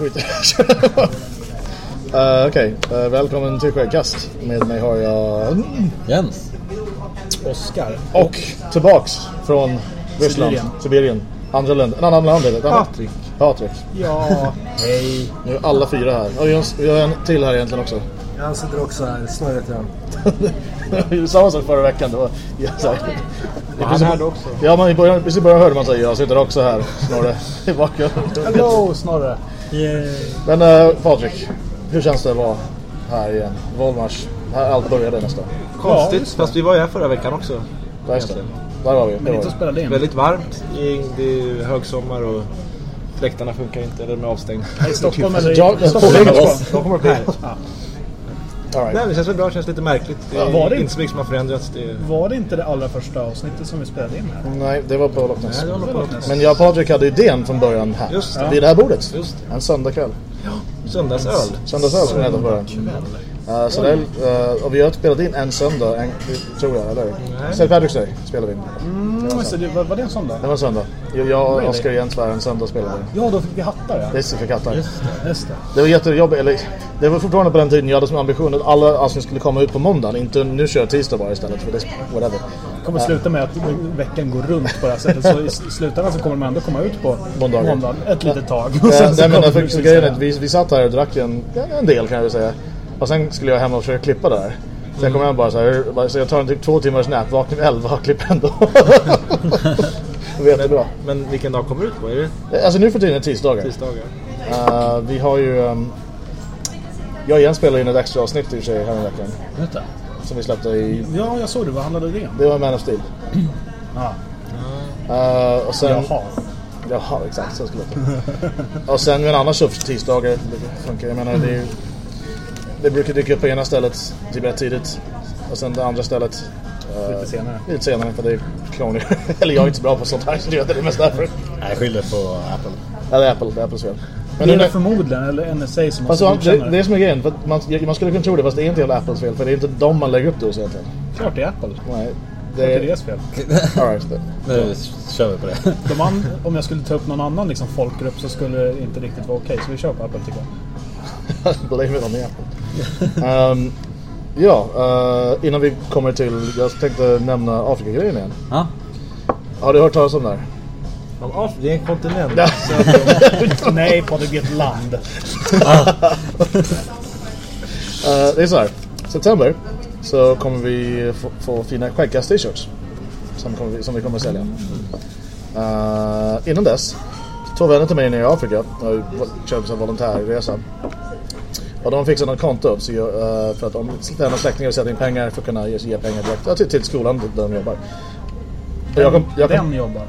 skiter uh, Okej, okay. uh, välkommen till Skäggkast. Med mig har jag... Jens. Oskar. Och tillbaks från Ryssland, Sibirien. Sibirien. Andra länder, en annan land eller? Patrik. Patrik. Ja, hej. Nu är alla fyra här. Och vi har en till här egentligen också. Jag sitter också här, snurrar lite grann. Samma sak förra veckan. Då. Ja, så här. Var han här då också? Ja, man, i början, precis i början hörde man säga jag sitter också här, Snorre. I bakgrunden. Hello, Snorre. Yay. Men uh, Patrik, hur känns det att vara här igen? Volmars, här allt började nästan. Konstigt, ja, fast vi var ju här förra veckan också. Ja, just det. Där var vi. Men inte spelade in. Väldigt varmt. Det är högsommar och fläktarna funkar inte, eller de är avstängda. I Stockholm eller i ja, Stockholm? De kommer här. Ja. All right. Nej, det känns väl bra, det känns lite märkligt. Det är var det inte så mycket som har förändrats. Det... Var det inte det allra första avsnittet som vi spelade in här? Nej, det var på Loch Ness. Men jag och Patrik hade idén från början här. Just det. Vid det här bordet. Just En söndagkväll. Ja, söndagsöl. Söndagsöl skulle det heta från början. Uh, så det, uh, och vi har spelat in en söndag, en, tror jag, eller? St. Patrick's Day spelade vi in. Mm, det, det var, var det en söndag? Det var en söndag. Jag och Oskar Jens var en söndag spelade vi. Ja, då fick vi hattar ja. Just det, fick hattar. Just det, just det. det var jättejobbigt, eller det var fortfarande på den tiden jag hade som ambition att alla avsnitt skulle komma ut på måndagen. Inte nu kör jag tisdag bara istället, för det whatever. Det kommer sluta med att veckan går runt på det här sättet. Så i slutändan så kommer de ändå komma ut på måndagen, måndagen ett litet tag. Och sen ja, men, så är att vi, vi satt här och drack en, en del kan jag väl säga. Och sen skulle jag hem och försöka klippa där. Sen mm. kom jag bara så här, så jag tar en typ två timmars nap, vaknar vid elva och klipper ändå. det var jättebra. Men, men vilken dag kommer du ut på? Är det? Alltså nu för tiden är tisdagar. tisdagar. Uh, vi har ju... Um, jag och Jens spelade in ett extra avsnitt i och för sig här veckan. Vänta. Som vi släppte i... Ja, jag såg det. Vad handlade det om? Det var Man of Steel. ah. Uh, och sen... Jaha. Jaha, exakt så skulle det Och sen men annars så tisdagar funkar. Jag menar, det är det brukar dyka upp på ena stället typ rätt tidigt. Och sen det andra stället lite senare. Lite senare för det är krångligt. Eller jag är inte så bra på sånt här så det är mest därför. Jag skyller på Apple. Ja, det är Apple. Det är Apples fel. Men det är det förmodligen, eller NSA som alltså, det, det är som är grejen. För man, man skulle kunna tro det fast det är inte jävla Apples fel. För det är inte de man lägger upp det hos egentligen. Klart det är Apple. Nej. Det är deras fel. All right, nu kör vi på det. De an, om jag skulle ta upp någon annan liksom, folkgrupp så skulle det inte riktigt vara okej. Okay, så vi kör på Apple tycker jag. Blame it on the Apple um, ja, uh, innan vi kommer till... Jag tänkte nämna Afrika-grejen igen. Ja. Har du hört talas om det här? Det är en kontinent. Nej, på det är ett land. uh, det är så här. September så kommer vi få, få fina skäggkast-t-shirts. Som, som vi kommer att sälja. Uh, innan dess, två vänner till mig nere i Afrika har köpt en volontärresa. Och de fixade något konto så uh, för att om vänner släktingar sätter in pengar för att kunna ge, ge pengar direkt ja, till, till skolan där de jobbar. Den, jag kom, jag kom, den jobbar?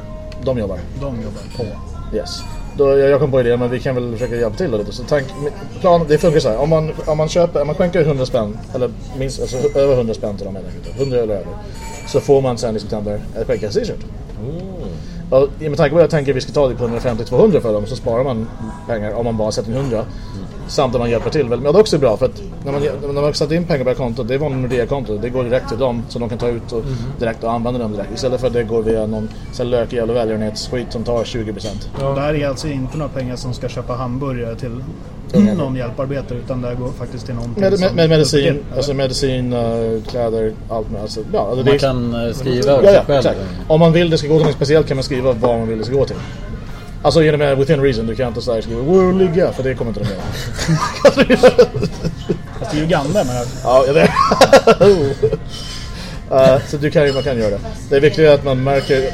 De jobbar. De jobbar på? Yes. Då, jag, jag kom på idén men vi kan väl försöka hjälpa till lite. Så tank, plan, det funkar så här. Om man, om man köper, om man skänker 100 spänn eller minst, alltså, över 100 spänn till dem helt enkelt. 100 eller över. Så får man sen i september ett skänka t-shirt. Mm. Och med tanke på att jag tänker att vi ska ta det på 150-200 för dem så sparar man pengar om man bara sätter in 100. Samt att man hjälper till väldigt. Men det är också bra för att när man, när man sätter in pengar på kontot, det är vanligt Nordea-konto. Det går direkt till dem så de kan ta ut och mm. direkt och använda dem direkt. Istället för att det går via någon lökig jävla välgörenhetsskit som tar 20%. Ja. Det här är alltså inte några pengar som ska köpa hamburgare till mm. någon hjälparbetare utan det här går faktiskt till någonting med, med, med medicin, alltså medicin, uh, kläder, allt med. Alltså, ja, alltså man kan uh, skriva ja, ja, själv. Om man vill det ska gå till något speciellt kan man skriva vad man vill det ska gå till. Alltså genom uh, within reason, du kan inte säga skriva worldliga för det kommer inte de göra. Fast det är ju Uganda men... Ja, jag vet. Uh, så du kan, man kan göra det. Det är viktigt att man märker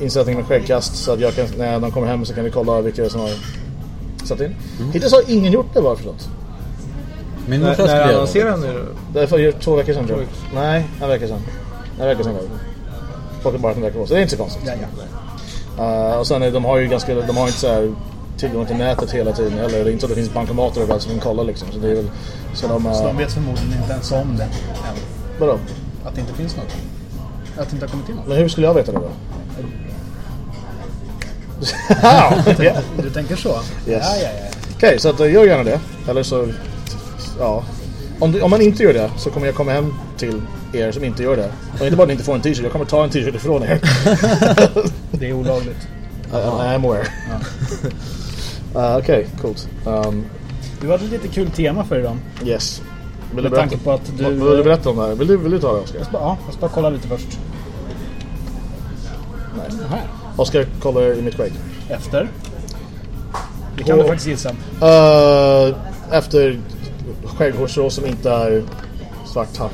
insättningen med skäggkast så att jag kan, när de kommer hem så kan vi kolla vilka som har satt in. Mm. Hittills har ingen gjort det bara förstått. Min när, när annonserade han nu? Det är för två veckor sedan tror jag. Nej, en vecka sedan. En vecka sedan var det. Folk bara en vecka på så det är inte så konstigt. Ja, ja. Uh, och sen är, de har ju ganska, de har inte så här tillgång till nätet hela tiden heller. Det är inte så att det finns bankomater överallt som kan kolla liksom. Så, det är väl, så, de, uh... så de vet förmodligen inte ens om det än. Vadå? Att det inte finns något. Att det inte har kommit in något. Men hur skulle jag veta det då? du, du tänker så? Yes. Ja, ja, ja. Okej, okay, så att, uh, gör gärna det. Eller så, ja. Om, du, om man inte gör det så kommer jag komma hem till er som inte gör det. Och inte bara att ni inte får en t-shirt, jag kommer ta en t-shirt ifrån er. det är olagligt. I, I am aware. Uh, Okej, coolt. Um, Du hade lite kul tema för idag. yes. Vill du, Med tanke på att du- vad, vill du berätta om det här? Vill du, vill du ta det Oskar? Ja, jag ska bara kolla lite först. Nej. Här. Oskar kollar i mitt skägg. Efter. Det kan du faktiskt gissa. Uh, efter skägghårstrå som inte är svart tapp.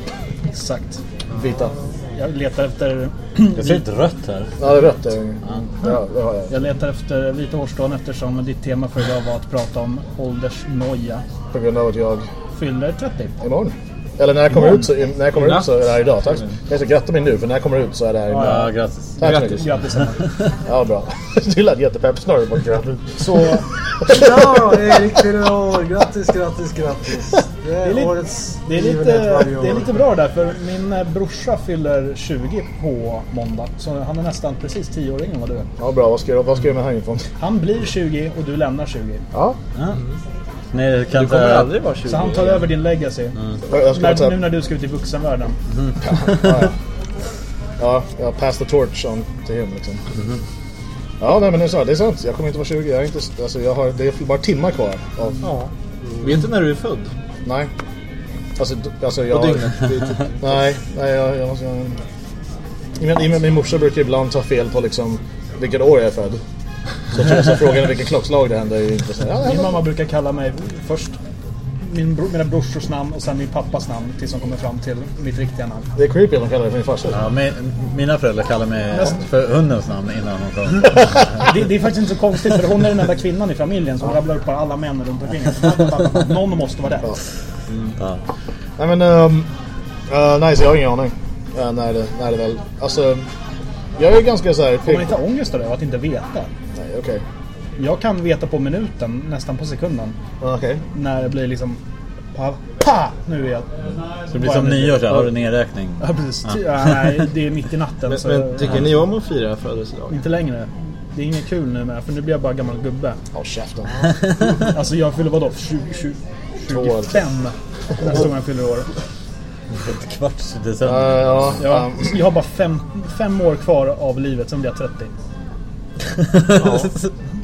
Exakt. Vita. Jag letar efter... Jag ser ett rött här. Ja, det är rött. Ja, det har jag. Jag letar efter vita hårstrån eftersom ditt tema för idag var att prata om åldersnoja. På grund av att jag Fyller 30. imorgon. Eller när jag kommer, ut så, när jag kommer ut så är det här idag. Tack. Jag ska gratta mig nu för när jag kommer ut så är det här imorgon. Ja, grattis. Tack Grattis. mycket. Grattis. Ja, bra. Du lät jättepepp snarare på grattis. Så Ja, Erik fyller år. Grattis, grattis, grattis. Det är, Det är lite- årets det är, lite, det är lite bra där för min eh, brorsa fyller 20 på måndag. Så han är nästan precis 10 år yngre än vad du är. Ja, bra. Vad ska jag, vad ska jag med här infon? Han blir 20 och du lämnar 20. Ja, Ni kan Du kommer aldrig vara 20. Så han tar över din legacy. jag jag ska När, nu när du ska ut i vuxenvärlden. Ja, ja. ja, jag pass the torch on till him liksom. Ja, nej, men det är, sant, det är sant. Jag kommer inte vara 20. Jag är inte, alltså, jag har, det är bara timmar kvar. Av, Ja. Vet du när du är född? Nej. Alltså, alltså jag... På dygnet? Typ- Nej, nej jag, jag måste... Jag, min, min, min morsa brukar ibland ta fel på liksom vilket år jag är född. Så, så frågan är vilken klockslag det händer är ju inte så. Ja, Min ja, mamma brukar kalla mig först min bro, mina brorsors namn och sen min pappas namn tills de kommer fram till mitt riktiga namn. det är creepy att de kallar det för min farsa. Ja, min, mina föräldrar kallar mig för hundens namn innan hon kom. Det, det är faktiskt inte så konstigt för hon är den enda kvinnan i familjen som rabblar upp alla män runt omkring. Någon måste vara det. Ja. Nej men, um, uh, nej så jag har ingen aning. Uh, när, det, när det väl... Alltså, jag är ganska såhär... Får man inte ångest av det, att inte veta? Okej. Jag kan veta på minuten, nästan på sekunden. Ja, Okej. När det blir liksom... Pa, pa, nu är jag... Så det blir som nyår så har du nedräkning? Ja, precis. Ja, nej, det är mitt i natten. Men, så, men tycker ni om att fira födelsedag? Inte längre. Det är inget kul nu med, för nu blir jag bara gammal gubbe. Håll käften. Alltså jag fyller vadå? 20, 20, 25 nästa gång jag fyller år. Ett kvarts Uh, december. ja, Ja, jag har bara fem, fem år kvar av livet, sen blir jag 30.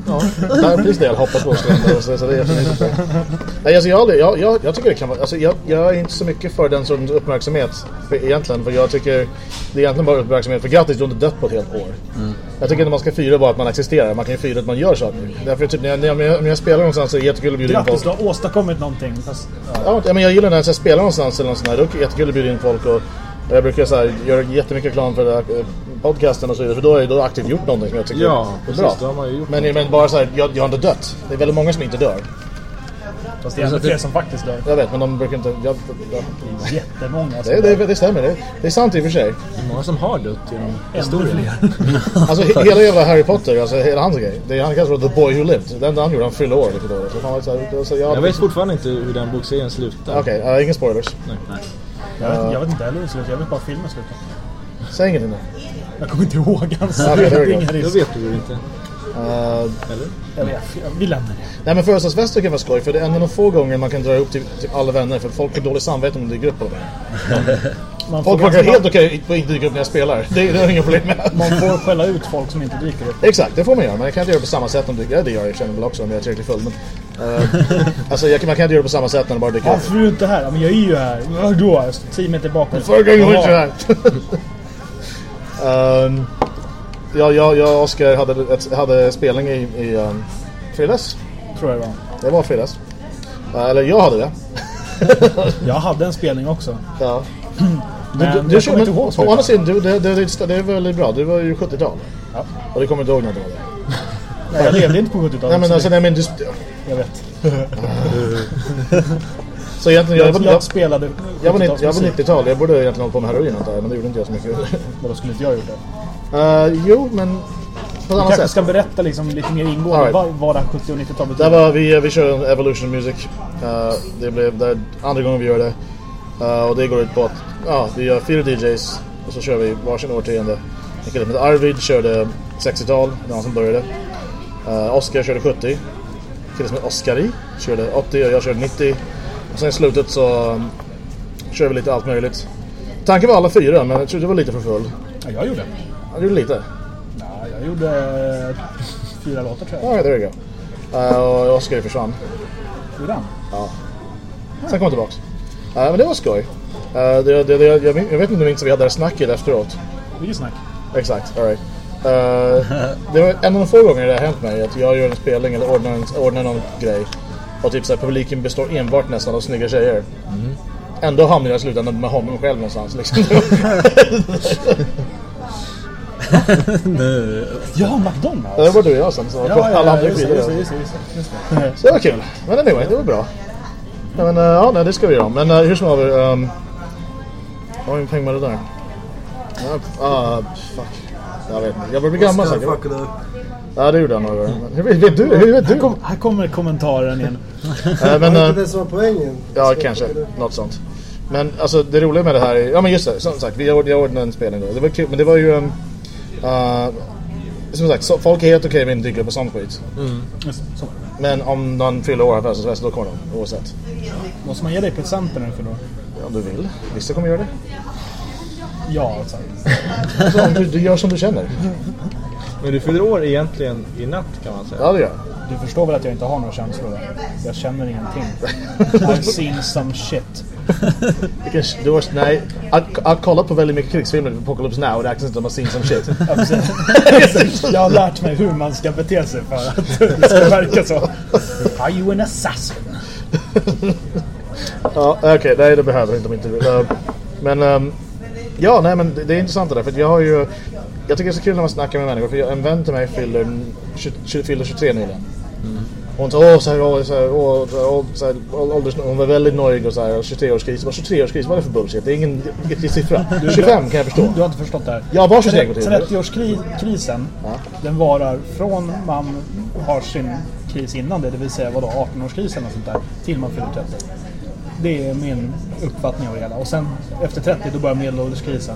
Ja, det är precis det jag hoppas på. Så, så, så det är. Nej, alltså jag, aldrig- jag, jag, jag tycker det kan vara... Alltså jag, jag är inte så mycket för den sortens uppmärksamhet för, egentligen. För jag tycker det är egentligen bara uppmärksamhet. För grattis, du har inte dött på ett helt år. Jag tycker inte man ska fira bara att man existerar. Man kan ju fira att man gör saker. Därför typ när jag, när jag, när jag spelar någonstans så är det jättekul att bjuda in Grattis, folk. du har åstadkommit någonting. Fast, ja. Ja, men jag gillar när jag spelar någonstans eller något sånt här. Då är det jättekul att bjuda in folk. Och jag brukar så här, göra jättemycket reklam för eh, podcasten och så vidare. För då har jag då aktivt gjort någonting som jag tycker Ja, är precis. bra. Det ju. Men, men bara så här, jag, jag har inte dött. Det är väldigt många som inte dör. Fast det är ändå fler som faktiskt dör. Jag vet, men de brukar inte... Jag, jag, Jättemånga. som det, det, det stämmer, det, det är sant i och för sig. Det är många som har dött genom historien. Alltså he- hela jävla Harry Potter, alltså hela hans grej. Det är, han kallas för The Boy Who Lived. Den han gjorde, han fyllde år lite då. Så fan, var det så här, det var så, jag, Jag vet fortfarande inte hur den bokserien slutar. Okej, uh, inga spoilers. Jag vet, jag vet inte heller hur det slutar. Jag vet bara filmen slutar. Säg ingenting nu. Jag kommer inte ihåg hans. Ja. Ingen Då vet du inte. Uh, Eller? Jag vet. Vi lämnar det. nej men födelsedagsfester kan vara skoj, för det är en av de få gånger man kan dra ihop till, till alla vänner. För folk har dåligt samvete om de dyker upp på det. Man får, Folk ganska- helt okej att inte dyka upp när jag spelar. Det, det har jag inga problem med. man får skälla ut folk som inte dyker upp. Exakt, det får man göra. Men jag kan inte göra på samma sätt om du... Ja, det gör jag för sig väl också om jag är tillräckligt full. Men, uh, alltså jag, man kan inte göra det på samma sätt när det bara dyker upp. Varför är du inte här? Men jag är ju här. Vadå? Jag står tio meter bakom. Förra gången var inte här. um, ja, jag, jag och Oskar hade, ett, hade spelning i, i um, fredags. Tror jag det var. Det var fredags. Uh, eller jag hade det. Jag hade en spelning också. Ja. Men Du, jag kör- kommer inte ihåg Å andra sidan, du, det, det, det, det är väldigt bra. Du var ju 70-tal. Ja. Och du kommer inte ihåg någonting av det. Nej, jag levde inte på 70-talet. Nej men så alltså, nej men du... Jag vet. Så egentligen, jag, Jag, jag jag, spelade jag var 90 jag var 70-talsmusik. 90-tal. Jag borde egentligen hålla på med heroin antar jag, men det gjorde inte jag så mycket. Men då skulle inte jag gjort det. Uh, jo, men på ett Vi annat kanske sätt. ska berätta liksom lite mer ingående right. vad, vad det här 70 och 90-tal Där betyder. var vi, vi kör en Evolution Music. Eh, det blev det andra gången vi gör det. Eh, och det går ut på att ja, vi gör fyra DJs och så kör vi varsin årtionde. En kille som heter Arvid körde 60-tal, det var han som började. Uh, Oscar körde 70. En kille som heter Oskari körde 80 och jag körde 90. Och sen i slutet så um, kör vi lite allt möjligt. Tanken var alla fyra, men jag tror du var lite för full. Ja, jag gjorde. Ja, du gjorde lite. Ja, jag gjorde eh, fyra låtar tror jag. There you go. Eh, och Oscar försvann. Gjorde han? Ja. Sen kom han tillbaks. Eh, men det var skoj. Eh, det, det, det, jag, jag vet inte om minns vi hade det snacket efteråt. Vilket snack. Exakt, alright. Uh, det var en av de få gånger det har hänt mig att jag gör en spelning eller ordnar, en, ordnar någon grej och typ så här, publiken består enbart nästan av snygga tjejer. Ändå hamnar jag i slutändan med honom själv någonstans liksom. Ja, McDonalds! det var du och jag sen så Ja, ja, alla ja, andra just vidare. Så det var kul. Men anyway, det var bra. Ja, men, uh, ja, nej, det ska vi göra. Men uh, hur som haver... Um, vad vi pengar det där? Ja, ah, fuck. Jag vet inte. Jag börjar bli gammal säkert. Ja, det gjorde han. Men Hur vet, du? Hur vet Här, du? kom, här kommer kommentaren igen. Eh, men, Var det eh, inte det som var poängen? Ja, kanske. Något sånt. Men alltså det roliga med det här är... Ja men just det, som sagt. Vi ordnade en spelning då. Det var kul, men det var ju... Um, uh, som sagt, så, folk är helt okej med upp på sån skit. Just, så. Men om någon fyller år födelsedagsfest, då kommer de. Oavsett. Måste man ge dig presenter när du fyller år? Ja, om du vill. Vissa kommer göra det. Ja, alltså. Du, du gör som du känner. Men du fyller år egentligen i natt kan man säga. Ja, det gör jag. Du förstår väl att jag inte har några känslor? Jag känner ingenting. I've seen some shit. Du har, nej, att, att kolla på väldigt mycket krigsfilmer, Apocalypse Now, det räknas inte att seen some shit. Jag har lärt mig hur man ska bete sig för att det ska verka så. Are you an assassin? Ja, okej, nej det behöver inte om inte vill. Uh, Men, um, ja, nej men det, är intressant det där, för jag har ju... Jag tycker det är så kul när man snackar med människor, för jag, en vän till mig fyller, 20, 20, fyller 23 nyligen. Hon sa åh, så här, åh, så här, åh, så här, åh, så här, ålders, hon var väldigt nöjd och så här, 23-årskris. Vad 23-årskris, vad är det för bullshit? Det är ingen riktig siffra. 25 kan jag förstå. Du har inte förstått det här. Ja, var 23 går till. 30-årskrisen, den varar från man har sin kris innan det, det vill säga vadå, 18-årskrisen och sånt där, till man fyller 30. Det är min uppfattning av det hela. Och sen efter 30 då börjar medelålderskrisen.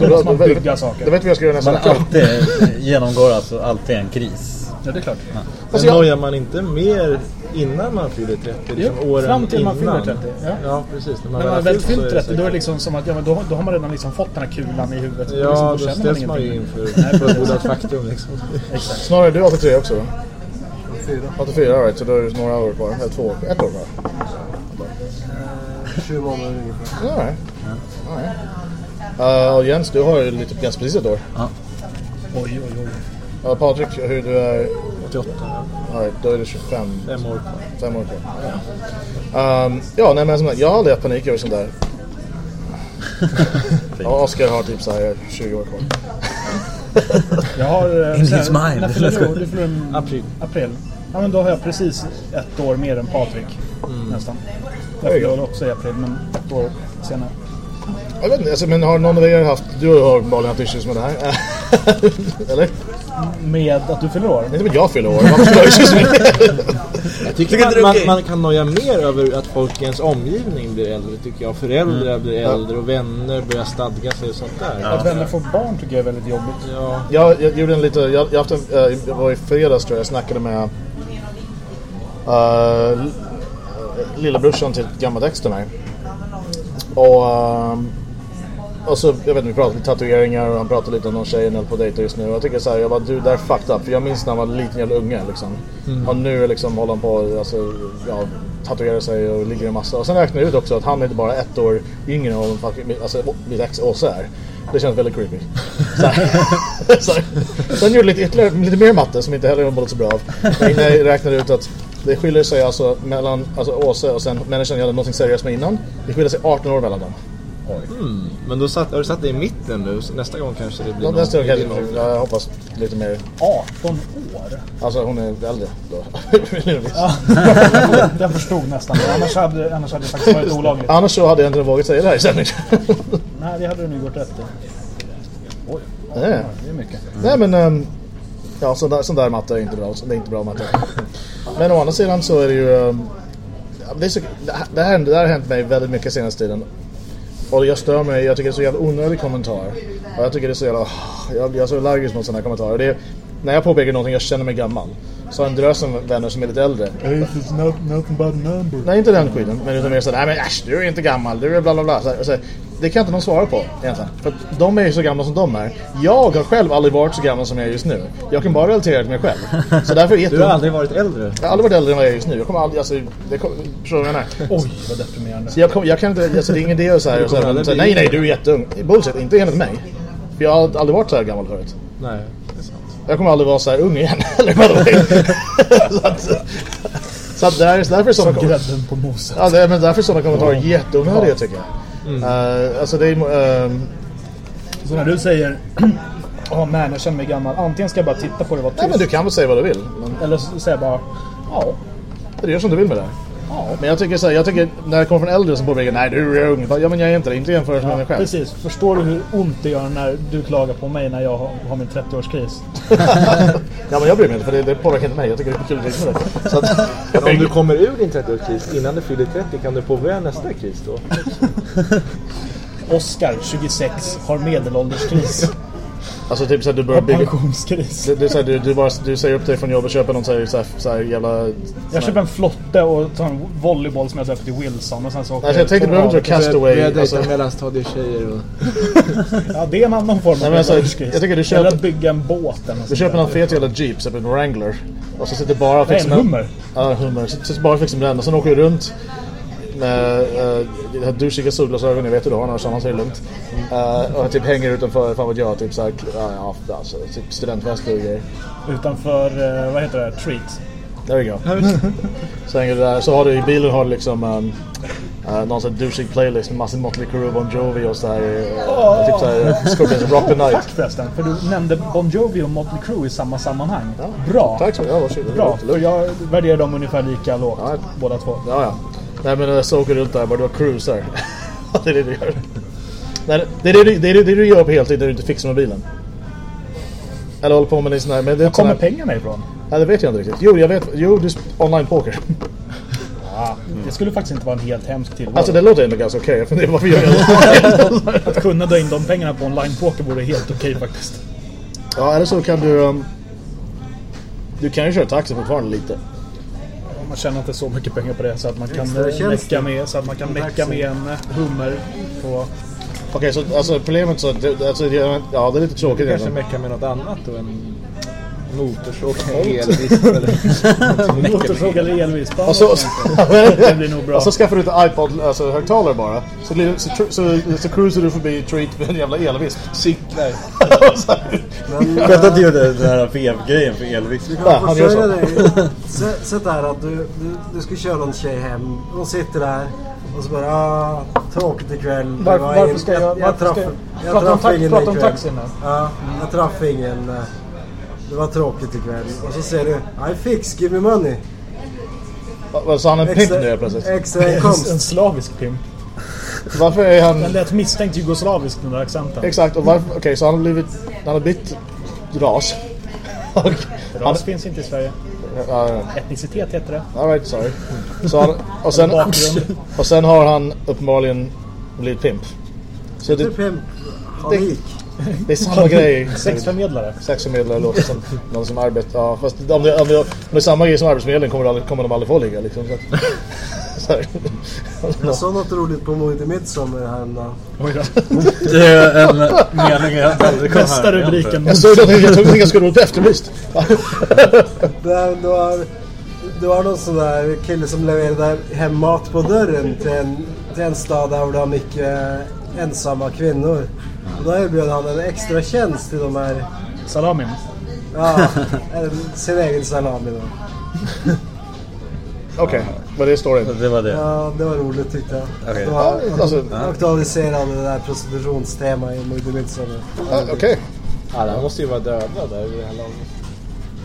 Då måste man bygga Det saker. vet vi jag ska göra nästa Man vecka. alltid genomgår alltså alltid en kris. Ja, det är klart. Men Alltså, jag- nojar man inte mer innan man fyller 30? Liksom Jo, åren fram till man innan? fyller 30, ja. Ja, precis. När man, När man har väl så fyllt är det 30 då är det säkert. liksom som att ja, men då, då har man redan liksom fått den här kulan i huvudet. Ja, liksom, då känner ställs man ju ingenting. inför fullbordat faktum liksom. Snarare du är 83 också va? Fyra. 84, alright, så då är det några år kvar. Eller två år. Ett år kvar. 20 månader ungefär. Alright. Alright. Uh, och Jens, du har ju lite, ganska precis ett år. Oj, oj, oj. Uh, Patrik, hur du är... 88, Alright, då är det 25. fem år kvar. Fem år kvar. Um, ja, nej men som sagt, jag har aldrig haft panik över sånt där. Ja, Oskar har typ så här 20 år kvar. Jag har... eh, In his mind. När fyller du April. April. Ja, men då har jag precis ett år mer än Patrik. Mm. Nästan. Jag fyller också i april, men ett år senare. Jag vet inte, alltså, men har någon av er haft... Du har uppenbarligen haft issues med det här. Eller? Med att du fyller år? Inte med att jag fyller år. Jag tycker man, man, man kan noja mer över att folk i ens omgivning blir äldre tycker jag. Föräldrar blir äldre och vänner börjar stadga sig och sånt där. Att vänner får barn tycker jag är väldigt jobbigt. Ja, Jag, jag gjorde en lite... Jag, jag, en, jag var i fredags tror jag, jag snackade med... Uh, lillebrorsan till ett gammalt ex till mig. Och... ehm, och så, jag vet inte, vi pratade lite tatueringar och han pratade lite om någon tjej han på dejta just nu. Och jag tycker såhär, jag bara du, det är fucked up. För jag minns när han var liten jävla unge liksom. Och nu liksom håller han på alltså, ja, tatuera sig och ligger en massa. Och sen räknar jag ut också att han är bara ett år yngre än vad alltså, mitt ex Åsa är. Det känns väldigt creepy. Så här. Så här. Sen gjorde jag lite, lite mer matte som inte heller har mått så bra av. Jag räknade ut att det skiljer sig alltså mellan alltså Åsa och sen människan jag hade något seriöst med innan. Det skiljer sig 18 år mellan dem. men då satt, har du satt det i mitten nu? Så nästa gång kanske det blir Ja, någon nästa gång kanske, ålder. jag hoppas lite mer. 18 år? Alltså hon är äldre då. Jag förstod nästan. Annars hade, annars hade det faktiskt varit olagligt. Annars så hade jag inte vågat säga det här i sändning. Nej, det hade du nog gjort rätt i. Oj, Nej. det är mycket. Nej men, ehm, ja sån där, sån där matte är inte bra. Det är inte bra matte. Men å andra sidan så är det ju... ehm, det, är så, det, här- det, här, har hänt mig väldigt mycket senaste tiden. Och jag stör mig, jag tycker det är så jävla onödig kommentar. Och jag tycker det är så jävla... Jag blir så allergisk mot sådana här kommentarer. Det är, när jag påpekar någonting, jag känner mig gammal. Så har en drös av vänner som är lite äldre. Not, nothing but a number. Nej, inte den skiten. Men utan mer såhär, nej men äsch, du är inte gammal, du är bla bla bla. Så, så, det kan inte någon svara på egentligen. För att de är ju så gamla som de är. Jag har själv aldrig varit så gammal som jag är just nu. Jag kan bara relatera till mig själv. Så därför är det Du har aldrig varit äldre. Jag har aldrig varit äldre än vad jag är just nu. Jag kommer aldrig, alltså, det kommer, förstår du vad jag menar? Oj, vad deprimerande. Så jag, kom, jag kan inte, alltså det är ingen idé att säga, nej nej du är jätteung. Bullshit, inte enligt mig. För jag har aldrig varit så här gammal förut. Nej, det är sant. Jag kommer aldrig vara så här ung igen. Eller vad så att, så att där, därför är sådana kom- Grädden på moset. ja, det, men därför är sådana kommentarer jätteonödiga tycker jag. Uh, alltså det är... ehm, Så när du säger Ja man, jag känner mig gammal. Antingen ska jag bara titta på det och vara nej tyst. men du kan väl säga vad du vill. Men Eller jag bara Ja. du gör som du vill med det. Men jag tycker så här, jag tycker när det kommer från äldre som påpekar nej du är ung. Ja men jag är inte det, inte jämfört med mig själv. Precis. Förstår du hur ont det gör när du klagar på mig när jag har, har min 30-årskris? Ja men jag bryr mig inte för det, det påverkar inte mig. Jag tycker det är kul att. Så att, Men om du kommer ur din 30-årskris innan du fyller 30 kan du påbörja nästa kris då. Oskar, 26, har medelålderskris. Alltså typ så här, du börjar bygga... pensionskris. Det, det du, du, bara, du säger upp dig från jobb och köper någon så här, så här, så här jävla... Jag köper en flotte och tar en volleyboll som jag köper till Wilson och sen så åker Alltså, jag tänkte du behöver inte. Castaway. Börja Alltså, dejta mellanstadietjejer och... Ja, det är en annan form av Nej, men alltså, jag tycker du Eller köper- att bygga en båt eller du köper någon fet jävla Jeep, typ en Wrangler. Och så sitter bara och Nej, fixar en med- hummer. Ja, en hummer. Så, så bara fixar med den och sen åker du runt med uh, det här douchiga solglasögon, jag vet hur du har annars, annars är det lugnt. Uh, och typ hänger utanför, fan vet jag, typ såhär, ja, ja, alltså, typ studentfester och grejer. Utanför, eh, vad heter det? Treat. There we go. så hänger du där, så har du i bilen har du liksom um, uh, någon sån här douchig playlist med massa Motley Crue, Bon Jovi och sådär. Uh, typ såhär, Scorpions Rock the Night. Tack förresten, för du nämnde Bon Jovi och Motley Crue i samma sammanhang. Bra! Tack så mycket, ja varsågod. Bra, för jag värderar dem ungefär lika lågt, Ja. båda två. Ja, ja. Nej men så åker du runt där, bara du har cruise där. det är det du gör. Nej, det, är det, det, är det, det du gör på heltid när du inte fixar med bilen. Eller håller på med din sån här... Men det Var kommer här, pengarna ifrån? Nej, det vet jag inte riktigt. Jo, jag vet. Jo, du online poker. Det skulle faktiskt inte vara en helt hemsk tillvaro. Alltså det låter ändå ganska okej. Jag funderar varför gör jag det? Att kunna dra in de pengarna på online-poker vore helt okej faktiskt. Ja, eller så kan du... Um, du kan ju köra taxi fortfarande lite. Man tjänar inte så mycket pengar på det så att man kan mecka med, så att man kan mecka med en hummer på... Okej, så alltså problemet så... Alltså, ja, det är lite tråkigt Kanske egentligen. mecka med något annat då? En motorsåg, elvisp eller... Motorsåg eller elvisp. Och så, det blir nog bra. och så skaffar du ett iPod-högtalare bara. Så, så, så, så, så cruisar du förbi Treat med en jävla elvisp. Cyklar. Här. Skönt att du gjorde den här vevgrejen för Ja, kan han gör så. Sätt, sätt där att du, du, du ska köra någon tjej hem. Hon sitter där och så bara ah, tråkigt ikväll. Det Varför- var varför ska jag- jag, traff, ska jag- jag prata om traff tax- ingen prata om ikväll. taxin nu? Ja, jag traff ingen. eh, Det var tråkigt ikväll. Och så säger du I fix, give me money. Vad sa han en pimp nu plötsligt? extra En, en inkomst. slavisk pimp. Varför är han... Den lät misstänkt jugoslavisk den där accenten. Exakt, och varför... Okej, så han har blivit... Han har bytt ras. Och han, Ras finns inte i Sverige. ja, Etnicitet heter det. all right, sorry. Så han, och, sen, och sen har han uppenbarligen blivit pimp. Så det, hem. Han gick. Det är samma grej. Sexförmedlare. Sexförmedlare låter som någon som arbetar... Ja, fast om det, om, det, om det är samma grej som arbetsförmedling kommer, det aldrig, kommer de aldrig få ligga liksom. Så att, så här. Jag såg något roligt på Moody Midsommar häromdagen. Oj då. Det är en mening jag aldrig kommer Bästa rubriken. Jag såg det, jag tog det ganska roligt Efterlyst. Där du har, du har någon sån där kille som levererar hem mat på dörren till en, till en stad där du har mycket ensamma kvinnor. Och då erbjöd han en extra tjänst till de här, Salamin. ja, en, sin egen salami då. Okej, är det storyn? Det var det. Ja, det var roligt tyckte jag. Okej. Det var, Alltså, aktualiserade det där prostitutionstema i Moody Midsommar. ah, okej. Alla måste ju vara döda där vid det här laget.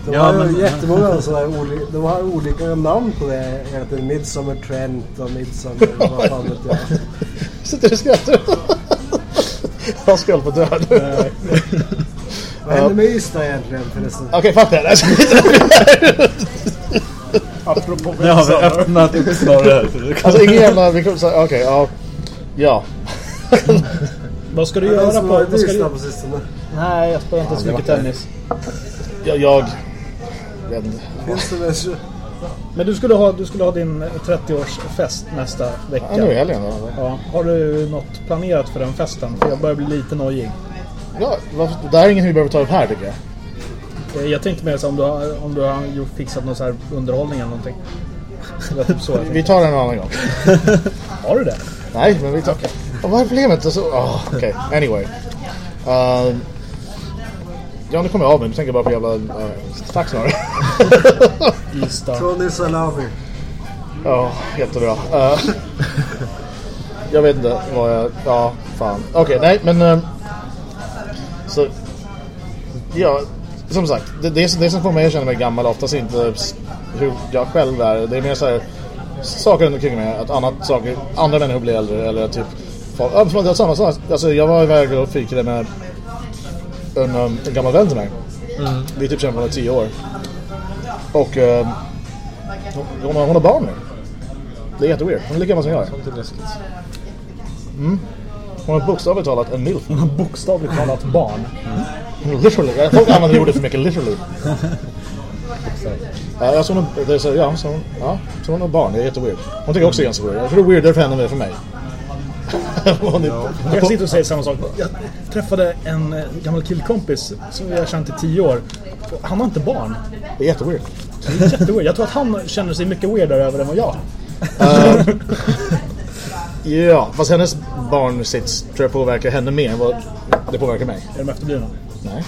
De Ja, har ju men- jättemånga sådär olika, de har olika namn på det. Heter Midsummer Trent och Midsummer, vad fan vet jag. Sitter du och skrattar? Han ska hålla på död. Okej, Vad hände med Ystad egentligen förresten? fuck that. Apropå Nu har vi öppnat upp snarare. Alltså ingen jävla... vi Okej, ja. Ja. Vad ska du det göra på... Vad ska du... På sistone? Nej, jag spelar inte så mycket tennis. Jag... jag vet inte. Finns det. Men du skulle ha, du skulle ha din 30-årsfest nästa vecka. Ja, nu i helgen då. Ja. Har du något planerat för den festen? För jag börjar bli lite nojig. Ja, det här är inget vi behöver ta upp här tycker jag. Eh, Jag tänkte mer så om du har, om du har gjort, fixat någon så här underhållning eller någonting. Typ så Vi tar den en annan gång. Har du det? Nej, men vi tar... Och vad är problemet? Alltså, oh, Okej, anyway. Uh, ja, nu kommer jag av mig. Nu tänker jag bara på jävla... Uh, tack snarare. Tony Salami. Ja, jättebra. Uh, jag vet inte vad jag... Ja, fan. Okej, nej, men... Uh, så... Ja, som sagt. Det, det, det som får mig att känna mig gammal oftast är inte hur jag själv är. Det är mer så här... Saker runt omkring mig. Att annat, saker, andra människor blir äldre. Eller typ... folk- Ja, samma sak. Alltså, jag var iväg och fikade med en, en gammal vän till mig. Vi är typ känt varandra i tio år. Och... Um, hon, har, hon har barn nu. Det är jätteweird. Hon är lika gammal som jag är. Sånt är läskigt. Hon har bokstavligt talat en milf. Hon har bokstavligt talat barn. Literally. Jag- Folk använder ordet för mycket. Literally. Ja, jag såg hon, ja, så hon, ja, så hon har barn. Det är jätteweird. Hon tycker också det är ganska weird. Jag tror det är weirdare för henne än för mig. Jag sitter och säger samma sak. Jag träffade en eh, gammal killkompis som vi har känt i tio år. Han har inte barn. Det är jätteweird. Det är jätteweird. Jag tror att han känner sig mycket weirdare över än vad jag. Ja, fast hennes barnsits tror jag påverkar henne mer än vad det påverkar mig. Är de efterblivna? Nej.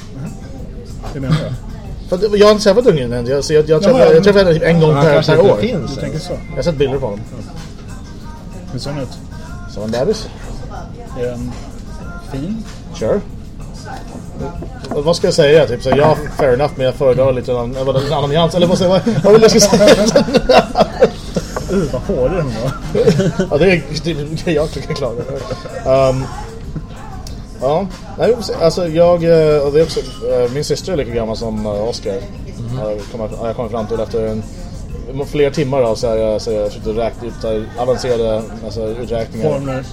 Hur menar du? För jag har inte träffat ungen än. Jag, jag, jag, jag träffar henne typ en gång per, per år. finns? Jag har sett bilder på honom. Hur ser han ut? Som en bebis. Är den fin? Sure. Och Vad ska jag säga? Typ så ja, fair enough, men jag föredrar lite en annan nyans. Eller vad, säger, vad, vad vill jag ska säga? Uh, vad hårig den var. ja, det är det är jag kan klaga. Um, ja, nej, alltså jag, eh, och det är också, eh, min syster är lika gammal som uh, Oscar. Har jag kommit- har jag kommit fram till efter en, flera timmar av så här, jag, så jag försökte räkna ut här, avancerade alltså, uträkningar. Formler,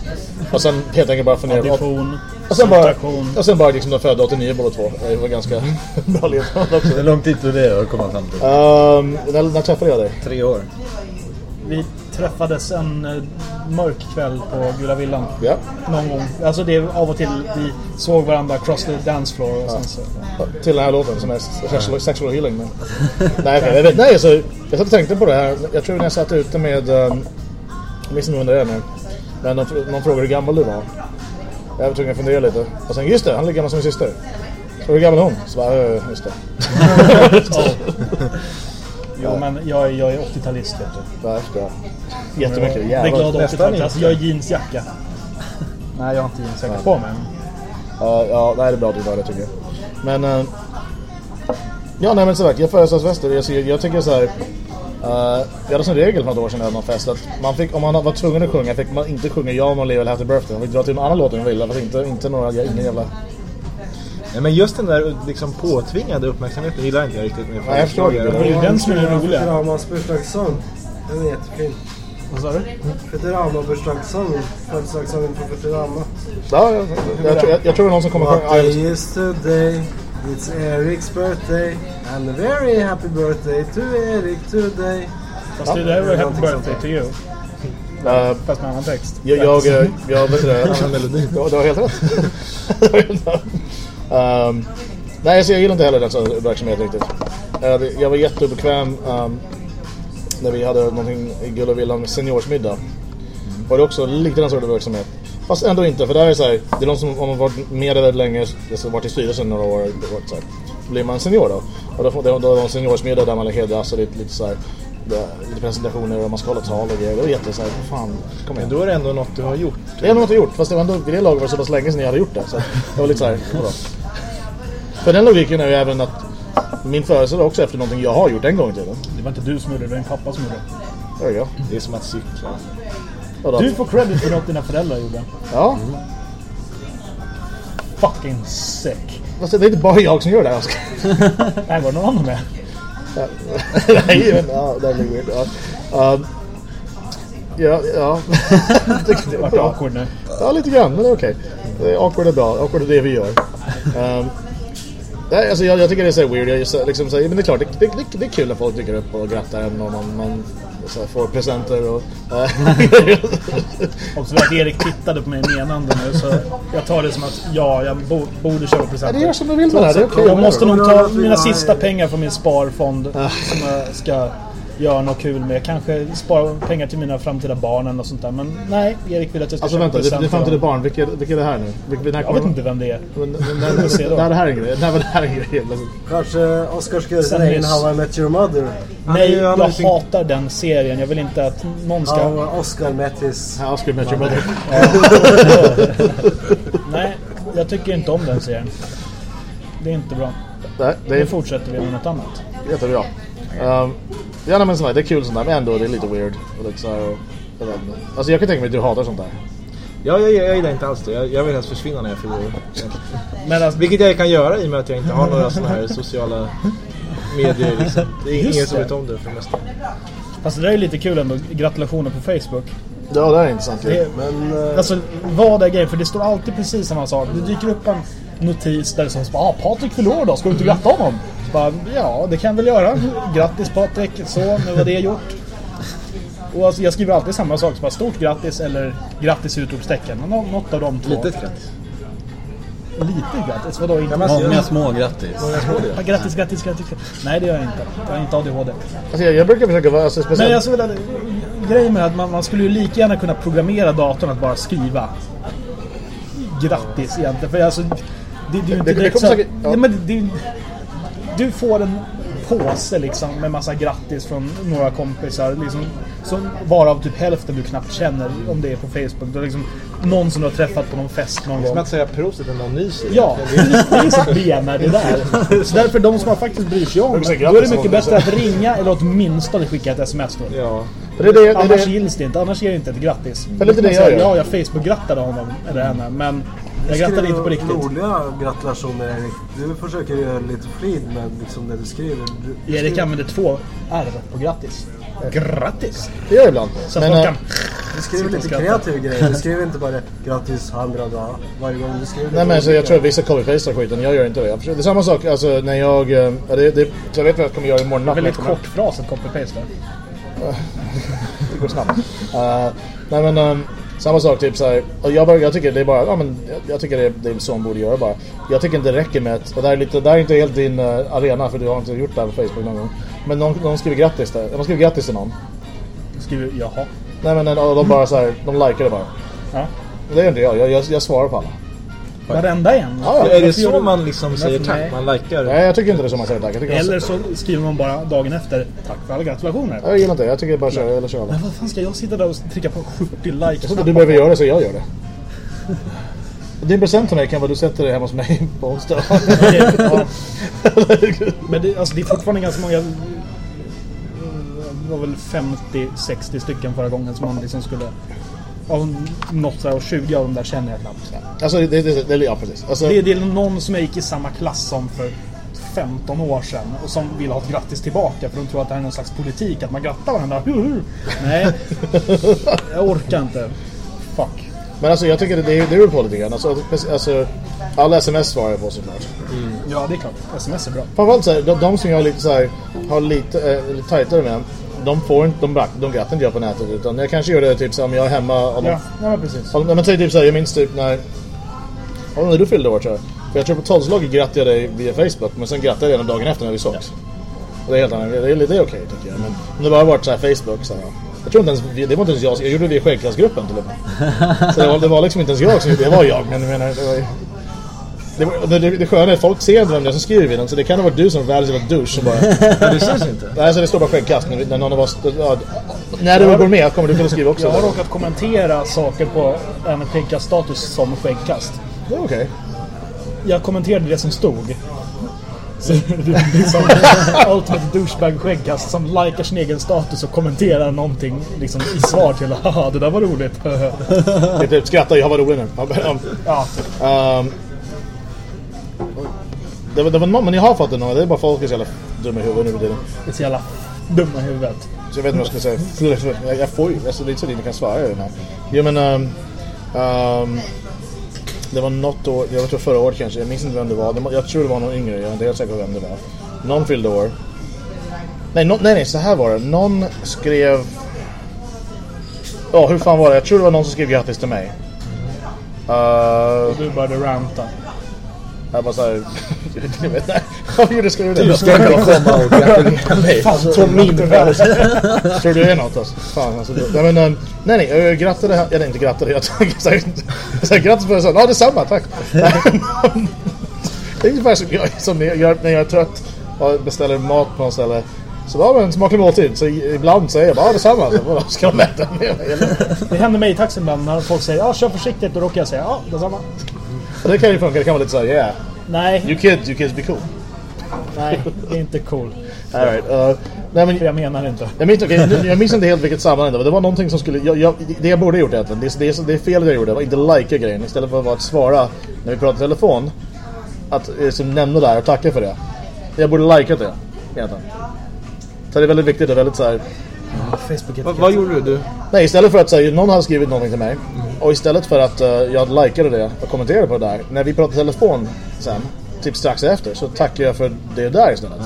Och sen helt enkelt bara fundera på addition, och sen bara, och sen bara liksom de födda 89 båda två. Det var ganska bra ledtråd också. Hur lång tid tog det att komma fram till? Um, när, när träffade jag dig? Tre år. Vi träffades en eh, mörk kväll på Gula Villan. Ja. Någon gång. Alltså det är av och till vi såg varandra cross the dance floor och sen så... Till den här låten som är sexual, sexual healing. Men... nej, jag vet, nej, så jag satt och tänkte på det här. Jag tror när jag satt ute med... Um, jag minns inte vem det är nu. Men någon, någon frågade hur gammal du var. Jag var tvungen att fundera lite. Och sen, just det, han är lika gammal som min syster. Så hur gammal är hon? Så bara, "Eh, just det. Jo men jag, är- jag är 80-talist vet du. Ja, Jättemycket, Det är glad jävlar. 80-talist. Alltså jag är jeansjacka. Nej jag har inte jeansjacka på mig. Ja, ja, nej, det är bra att du tar det tycker jag. Men... eh, ja, nej men så jag födelsedagsfester. Jag, jag tycker så här... Uh, jag hade som regel för något år sedan när någon fest att man fick, om man var tvungen att sjunga fick man inte sjunga Ja leva eller Happy birthday. Man fick dra till en annan låt om man ville, fast inte, inte några ingen jävla... Ja, men just den där liksom påtvingade uppmärksamheten gillar inte jag riktigt med Nej, jag förstår det. Det är ju den som är. Futuramas bursdagssång. Den är jättefin. Vad sa du? Futurama bursdagssång. Födelsedagssången från Futurama. Ja, jag, jag, tror- jag, jag tror det är någon som kommer What sjunga... day Ja, is today? It's Eric's birthday. And a very happy birthday to Eric today. Fast det där var Happy birthday to you. eh, Fast med annan text. Jag, jag, eh, jag vet det. Annan melodi. Ja, du har helt rätt. Um, nej, så jag gillar inte heller den sortens verksamhet riktigt. Det- jag var jätteobekväm um, när vi hade någonting i Gullavillan seniorsmiddag. Och det är också lite den sortens verksamhet. Fast ändå inte, för där är det så här, det är de som har varit med väldigt länge, alltså varit i styrelsen några år, varit så här, blir man senior då. Och då, får- då, då är det en seniorsmiddag där man hedras och lite, lite så här, det, lite presentationer och man ska hålla tal och grejer. Det var jätte så här, fan, kom igen. Men då är det ändå något du har gjort. Det är nog något jag gjort, fast det var ändå vid det laget var det så pass länge sedan jag hade gjort det. Så det var lite såhär, vadå? För den logiken är ju även att min födelsedag också efter någonting jag har gjort en gång i tiden. Det var inte du som gjorde det, det var din pappa som gjorde det. You go. Det är som att cykla. Du får credit för något dina föräldrar gjorde. Ja, Fucking sick. fast det är inte bara jag som gör det här. Nej, var det någon annan med? Nej, men ja, det blir weird. Ja, um, ja. ja. det, vart awkward nu. Ja, lite grann, men det är okej. Är Awkward är bra. Awkward är det vi gör. Um, Nej, alltså jag, jag tycker det är så weird. Jag, just, liksom, så men det är klart, det, det, det, det är kul när folk dyker upp och grattar en och man, man så får presenter och... Observera att Erik tittade på mig menande nu så jag tar det som att ja, jag bo, borde köpa Ja, presenter. det gör som du vill med det här, det är okej. Jag måste nog ta mina sista pengar från min sparfond som jag ska göra något kul med. Kanske spara pengar till mina framtida barn eller något sånt där. Men nej, Erik vill att jag ska Alltså köpa vänta, det, det är framtida barn. Vilket, vilket är det här nu? Vilket, när Jag vet inte vem det är. Men, när, när, när är det här en grej? När var det här en grej? Kanske Oscar Sen egen nyss. How I Met Your Mother. Nej, är- jag är hatar den serien. Jag vill inte att någon ska... How Oscar met his... How Oscar Met Your Mother. Nej, jag tycker inte om den serien. Det är inte bra. Nej, det Nu är fortsätter vi med något annat. jättebra. Um, ja, nej, men sådär, det är kul sånt där, men ändå det är lite weird. Och lite så här, och, jag vet inte. Alltså jag kan tänka mig att du hatar sånt där. Ja, jag, jag, jag gillar inte alls det. Jag, jag vill helst försvinna när jag fyller. Men alltså, Vilket jag kan göra i och med att jag inte har några sådana här sociala medier. Liksom. Det är ingen som vet om det för det mesta. Fast det där är lite kul ändå. Gratulationer på Facebook. Ja, det är intressant. Det, Men... eh, alltså, vad är grejen? För det står alltid precis samma sak. Det dyker upp en notis där det står ah, Patrik år idag, ska du inte gratta honom? Bara, ja, det kan jag väl göra. Grattis Patrik, så, nu var det gjort. Och alltså, jag skriver alltid samma sak, bara stort grattis eller grattis utropstecken. Nå- Något av de två. Litet grattis. Litet grattis? Vadå? Inte... men alltså, Många små grattis. Ja, grattis, grattis, grattis. Nej, det gör jag inte. Jag har inte ADHD. Alltså, jag, jag brukar försöka vara alltså, speciellt... Men vilja... Grejen med att man, man skulle ju lika gärna kunna programmera datorn att bara skriva grattis egentligen. För alltså, det, det är ju inte det direkt kommer så... säkert- ja. Ja, men det, du får en påse liksom med massa grattis från några kompisar. Liksom, som varav typ hälften du knappt känner om det är på Facebook. Det är liksom någon som du har träffat på någon fest någon Som gång. att säga prosit när någon nyser. Ja, det är det där. Så därför de som man faktiskt bryr sig om, säga då är det mycket bättre att ringa eller åtminstone skicka ett sms då. Ja. Det är det, det, är Annars det, gills det inte, annars ger det inte ett grattis. Det är lite det Man jag säger, gör. Ja, jag Facebook-grattade honom eller henne, men jag grattade inte på riktigt. Roliga gratulationer Erik. Du försöker göra lite flid med liksom det du skriver. Du, du Erik skriver- använder två R på grattis. Grattis! det gör jag ibland. Så Men, äh, kan... Du skriver lite kreativ grejer. Du skriver inte bara grattis andra dag varje gång du skriver. Nej men alltså, jag tror att vissa copy-pastar skiten, jag gör inte det. Jag försöker, det är samma sak alltså, när jag... eh, Ja, det, det, så jag vet vad jag kommer göra imorgon natt. Väldigt kort fras att copy-paste. Det går snabbt. Eh, nej men ehm, samma sak typ såhär. och Jag, bara, jag tycker det är bara, ja men jag, tycker det, det är så man borde göra bara. Jag tycker inte det räcker med att, och det här är, lite, det här är inte helt din eh, arena för du har inte gjort det här på Facebook någon gång. Men någon, någon skriver grattis där, man skriver grattis till någon. Skriver jaha. Nej men och de bara så här, de likar det bara. Ja. Det gör inte jag, jag, jag, jag svarar på alla. Varenda en. Ja, ja. Är det så man liksom säger Nej. tack? Man likar? Nej jag tycker inte det är så man säger tack. Eller så skriver man bara dagen efter Tack för alla gratulationer. jag gillar inte det, jag tycker bara köra, eller köra alla. Men vad fan ska jag sitta där och trycka på 70 likes? Jag du behöver göra det så jag gör det. Din present till mig kan vara du sätter dig hemma hos mig på onsdag. Ja. Men det, alltså, det är fortfarande ganska många... Det var väl 50-60 stycken förra gången som man liksom skulle... Av något och 20 av dem där känner jag knappt. Alltså det, det, det, ja precis. Alltså, Det, är- det är någon som jag gick i samma klass som för 15 år sedan och som vill ha ett grattis tillbaka för de tror att det här är någon slags politik, att man grattar varandra. Nej, jag orkar inte. Fuck. Men alltså jag tycker det, det, beror på lite grann. Alltså, alltså, alla sms svarar jag på såklart. Ja, det är klart. Sms är bra. Framförallt så här, de, de som jag lite så här, har lite, eh, lite tajtare med. De får inte, de, de grattar inte jag på nätet utan jag kanske gör det typ så om jag är hemma. Om, Ja, ja men precis. om, man säger typ så här, jag minns typ när... Ja, när du fyllde år tror jag. För jag tror på tolvslaget grattade jag dig via Facebook men sen grattade jag dig dagen efter när vi sågs. Och det är helt annat. Det är, det är okej tycker jag. Men om det bara varit så här Facebook så här, Jag tror inte ens, det var inte ens jag, jag gjorde det via skäggklassgruppen till och med. Så det var, det var liksom inte ens jag som gjorde det, det var jag. Men jag menar, det var ju... Det, var, det, det, det sköna är att folk ser inte vem det är som skriver i den så det kan ha varit du som världens jävla douche som bara... Men det syns inte. Nej, så det står bara skäggkast när, när någon av oss... Ja, när du går med kommer du kunna skriva också. Jag har råkat kommentera saker på en skäggkaststatus som skäggkast. Är okej. Jag kommenterade det som stod. Så det är liksom Ultimate douchebag skäggkast som likar sin egen status och kommenterar någonting liksom i svar till Haha, det där var roligt. Det är typ skratta, jag var rolig nu. Ja, ja, Um, det, var, det var någon, men jag har fått det någon, det är bara folk som är så jävla dumma i huvudet nu för tiden. det är så jävla dumma i huvudet. Så jag vet inte vad jag ska säga. Jag, jag får ju, alltså, det är inte så att jag kan svara i den här. Jo men... Um, Det var något år, jag tror förra året kanske, jag minns inte vem det var. Det må- Jag tror det var någon yngre, jag är inte helt säker på vem det var. Någon fyllde år. Nej, nå- nej, nej, så här var det. Någon skrev... Ja, hur fan var det? Jag tror det var någon som skrev grattis till mig. Uh, Du började ranta. Jag bara såhär... jag vet inte. Gjorde det? Du ska inte komma och gratulera mig. Från min värld. Tror du det är något alltså? Fan alltså. Nej men, um, nej nej, jag grattade, eller inte grattade, jag sa grattis på det Ja detsamma, tack. det är ungefär som jag, som jag gör när jag är trött och beställer mat på något ställe. Så bara en smaklig måltid. Så ibland säger jag bara detsamma. Så, vadå, ska de äta med mig? Det händer mig i taxin ibland när folk säger ja, kör försiktigt. Då råkar jag säga ja, detsamma. Det kan ju funka, det kan vara lite såhär yeah. Nej, You kids, you kids be cool. nej, det är inte cool. All right, uh, nej men För jag menar inte. Jag minns, okay, jag minns inte helt vilket sammanhang det var. Det var någonting som skulle... Jag, jag, det jag borde ha gjort egentligen. Det, det, det är fel jag gjorde. Det var inte likea grejen. Istället för att svara när vi pratade i telefon. Att eh, som nämna där och tacka för det. Jag borde likat det. Egentligen. Så det är väldigt viktigt och väldigt så här. Facebook Vad, vad gjorde du? Nej, istället för att säga någon hade skrivit någonting till mig. Och istället för att eh, jag likade det och kommenterade på det där. När vi pratade telefon sen. Typ strax efter. Så tackar jag för det där istället.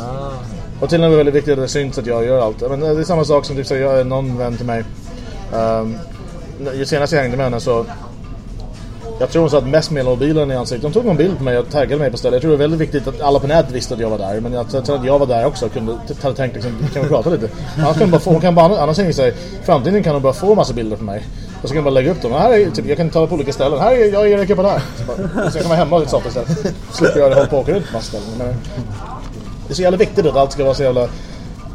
Och till och med väldigt viktigt att det syns att jag gör allt. Men eh, det är samma sak som typ säger jag är någon vän till mig. Um, ju senast jag hängde med henne så jag tror hon satt mest med mobilen i ansiktet. Hon tog en bild på mig och taggade mig på stället. Jag tror det var väldigt viktigt att alla på nätet visste att jag var där. Men jag tror att jag var där också och kunde, hade tänkt liksom, kan vi prata lite? Annars kan hon bara få, hon kan bara, annars tänker jag sig, i framtiden kan hon bara få massa bilder på mig. Och så kan jag bara lägga upp dem. Här är, typ, jag kan ta på olika ställen. Här är jag Erik på där. Så, bara, så jag kan vara hemma och softa istället. Slipper jag hålla på och åka runt på massa ställen. Men, det är så jävla viktigt att allt ska vara så jävla...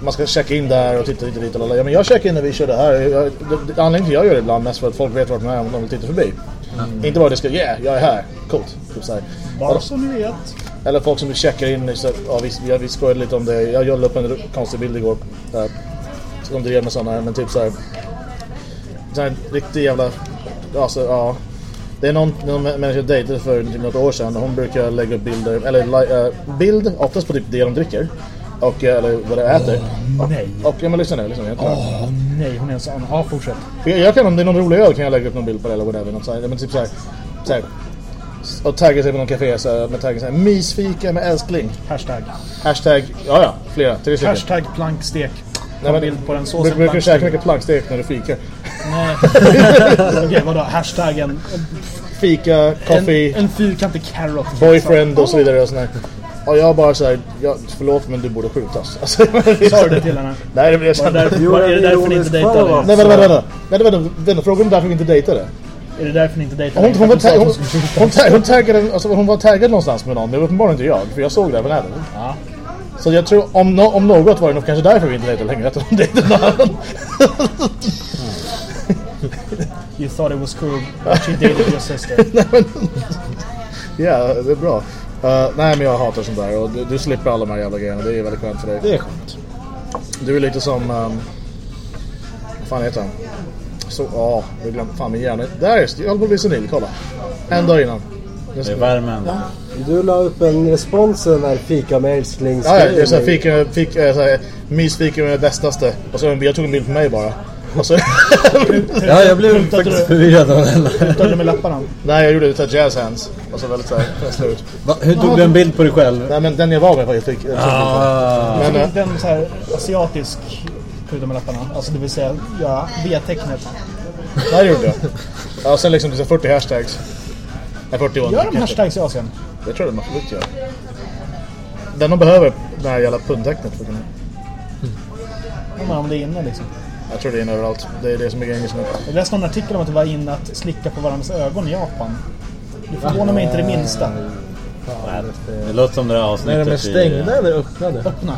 Man ska checka in där och titta hit och dit. Och ja, men jag checkar in när vi kör det här. Jag, det, det, anledningen till jag gör det ibland mest för att folk vet vart man är om de vill titta förbi. Inte bara det ska, yeah, jag är här. Coolt. Typ så här. Bara så ni vet. Eller folk som checkar in. Så, ja, vi, ja, vi skojade lite om det. Jag, jag la upp en konstig bild igår. Äh, som drev med sådana här. Men typ så här. Så här riktig jävla... Alltså, ja. Det är någon, någon människa jag dejtade för typ något år sedan. Hon brukar lägga upp bilder. Eller äh, bild oftast på typ det de dricker. Och, eh, eller vad de äter. nej. Och, ja men lyssna nu. Lyssna, nu. Åh nej, hon är en sån. Ja, fortsätt. Jag, jag kan, om det är någon rolig öl kan jag lägga upp någon bild på det eller whatever. Något så här, men typ så här, så här, och tagga sig på någon café så här, med taggen så här, mysfika med älskling. Hashtag. Hashtag, ja ja, flera. Hashtag plankstek. Nej, men- bild på den såsen. Brukar du käka plankstek. mycket plankstek när du fikar? Nej. Okej, vadå? Hashtaggen. Fika, En, coffee, en fyrkantig carrot. boyfriend och så vidare och sån här. Och jag bara såhär, ja, förlåt men du borde skjutas. Alltså, Sa du det till henne? Nej det blir jag Var det kände. därför, är det en därför ni inte dejtade? Nej vänta, vänta, vänta, vänta, vänta, vänta, frågan är varför vi inte dejtade. Är det därför ni inte dejtade? Hon, hon, hon, hon, ta- hon, taggade, alltså, hon var taggad någonstans med någon, men uppenbarligen inte jag, för jag såg det här på nätet. Ja. Så jag tror, om, no, om något var det nog kanske därför vi inte dejtade längre, att hon dejtade någon annan. You thought it was cool, but she dated your sister. Ja, det är bra. Uh, nej men jag hatar sånt där och du, du slipper alla de här jävla grejerna, det är väldigt skönt för dig. Det är skönt. Du är lite som... Um, vad fan heter han? Så, ja, jag glömde fan min hjärna. Där är jag håller på att bli senil, kolla. En dag innan. Det är värmen. Du la upp en respons i den här fika med Ja, ja, älsklingsgrejen. det är såhär fika, fika, såhär, mysfika med det bästaste. Och så jag tog en bild på mig bara. Och så, Ja, jag blev faktiskt du? förvirrad av den. Utade med lapparna. nej, jag gjorde det till jazz hands. Och så väldigt såhär, slut. Va, hur tog du en bild på dig själv? Nej men den jag var med faktiskt fick. Ah. Men, Men, eh, den så här asiatisk skjuta med lapparna. Alltså det vill säga, ja, V-tecknet. nej gjorde jag. Ja, och sen liksom det är 40 hashtags. Nej 40 var Gör de hashtags i Asien? Det tror jag de absolut gör. Den de behöver, det här jävla pundtecknet. att kunna- Undrar om det är inne liksom. Jag tror det är inne överallt. Det är det som är grejen just nu. Jag läste någon artikel om att det var inne att slicka på varandras ögon i Japan. Det förvånar mig inte det minsta. Det låter som det där När avsnittet de är stängda i, eller öppnade? Öppna.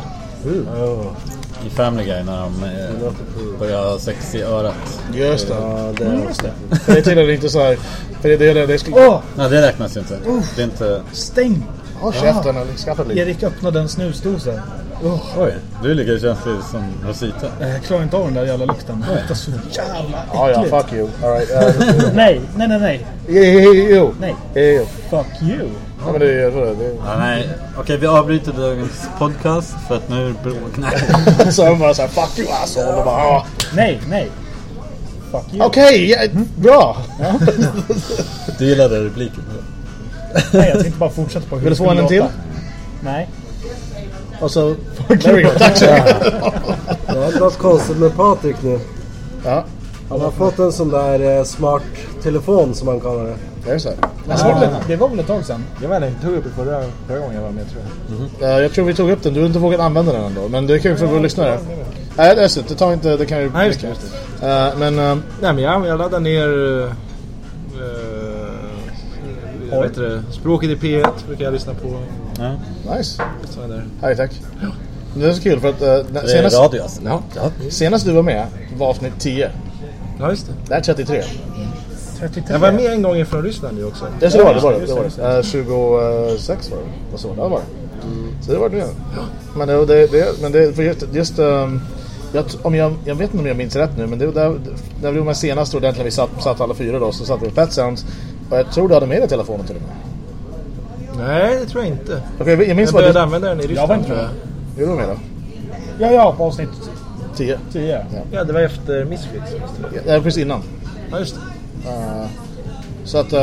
i Family Guy när de eh, börjar ha sex i örat. Just det. Ja, det Mm, just det. Det tillhör inte så här. För det, det, det, det skulle... Åh! Nej, det räknas ju inte. Det är inte... Stäng! Håll käften eller skaffa lite. Erik öppnade en snusdosa. Oj, du är lika känslig som Rosita. Jag klarar inte av den där jävla lukten. Det luktar så jävla Ja, ja, äckligt. fuck you. Alright. Uh, Nej, nej, nej, nej. jo. Nej. Jo. Fuck you. Ja, men det är det. det Ja, nej. Okej, vi avbryter dagens podcast för att nu är det bråk. Nej. Så jag bara såhär, fuck you asshole. Och bara. Nej, nej. Fuck you. Okej, ja, bra. Du gillade repliken? Nej, jag tänkte bara fortsätta på hur Vill du få en till? Nej. Och så... There we go. Tack så mycket. Det är något konstigt med Patrik nu. Ja, Han har fått en sån där eh, smart telefon som man kallar det. det är så här. Det var, väl, det var väl ett tag sedan? Jag vet inte, jag tog upp det förra, förra gången jag var med tror jag. Eh, Jag tror vi tog upp den. Du har inte vågat använda den ändå. Men det är kul för våra lyssnare. Nej, det är så. Det tar inte... Det kan ju... Nej, just det. Just. Eh, Men... eh, Nej men jag, jag laddar ner... Uh, vad heter det? Språket i P1 brukar jag lyssna på. Ja. Nice. Sådana där. Hej, tack. Det är så kul för att... är senast, radio alltså. Ja. senast du var med var avsnitt 10. Ja just det. Det här är 33. 33. Jag var med en gång från Ryssland ju också. Det, så det var det. var det, det, var det. Eh, 26 var det. Vad så? Ja, det var det. Så det var det. Men det, det, det, men det för just... just ehm, jag, om jag, jag vet inte om jag minns rätt nu, men det var där, när vi var med senast ordentligt, vi satt, satt alla fyra då, så satt vi på Pet Sounds. Och jag tror du hade med dig telefonen till och med. Nej det tror jag inte. Okej, jag minns Jag vad började du... använda den i Jag var Ryssland inte med. Är du med då? Ja, ja, på avsnitt 10. 10. Ja det var efter Misfits. Ja, precis innan. Ja just det. Eh, så att, uh,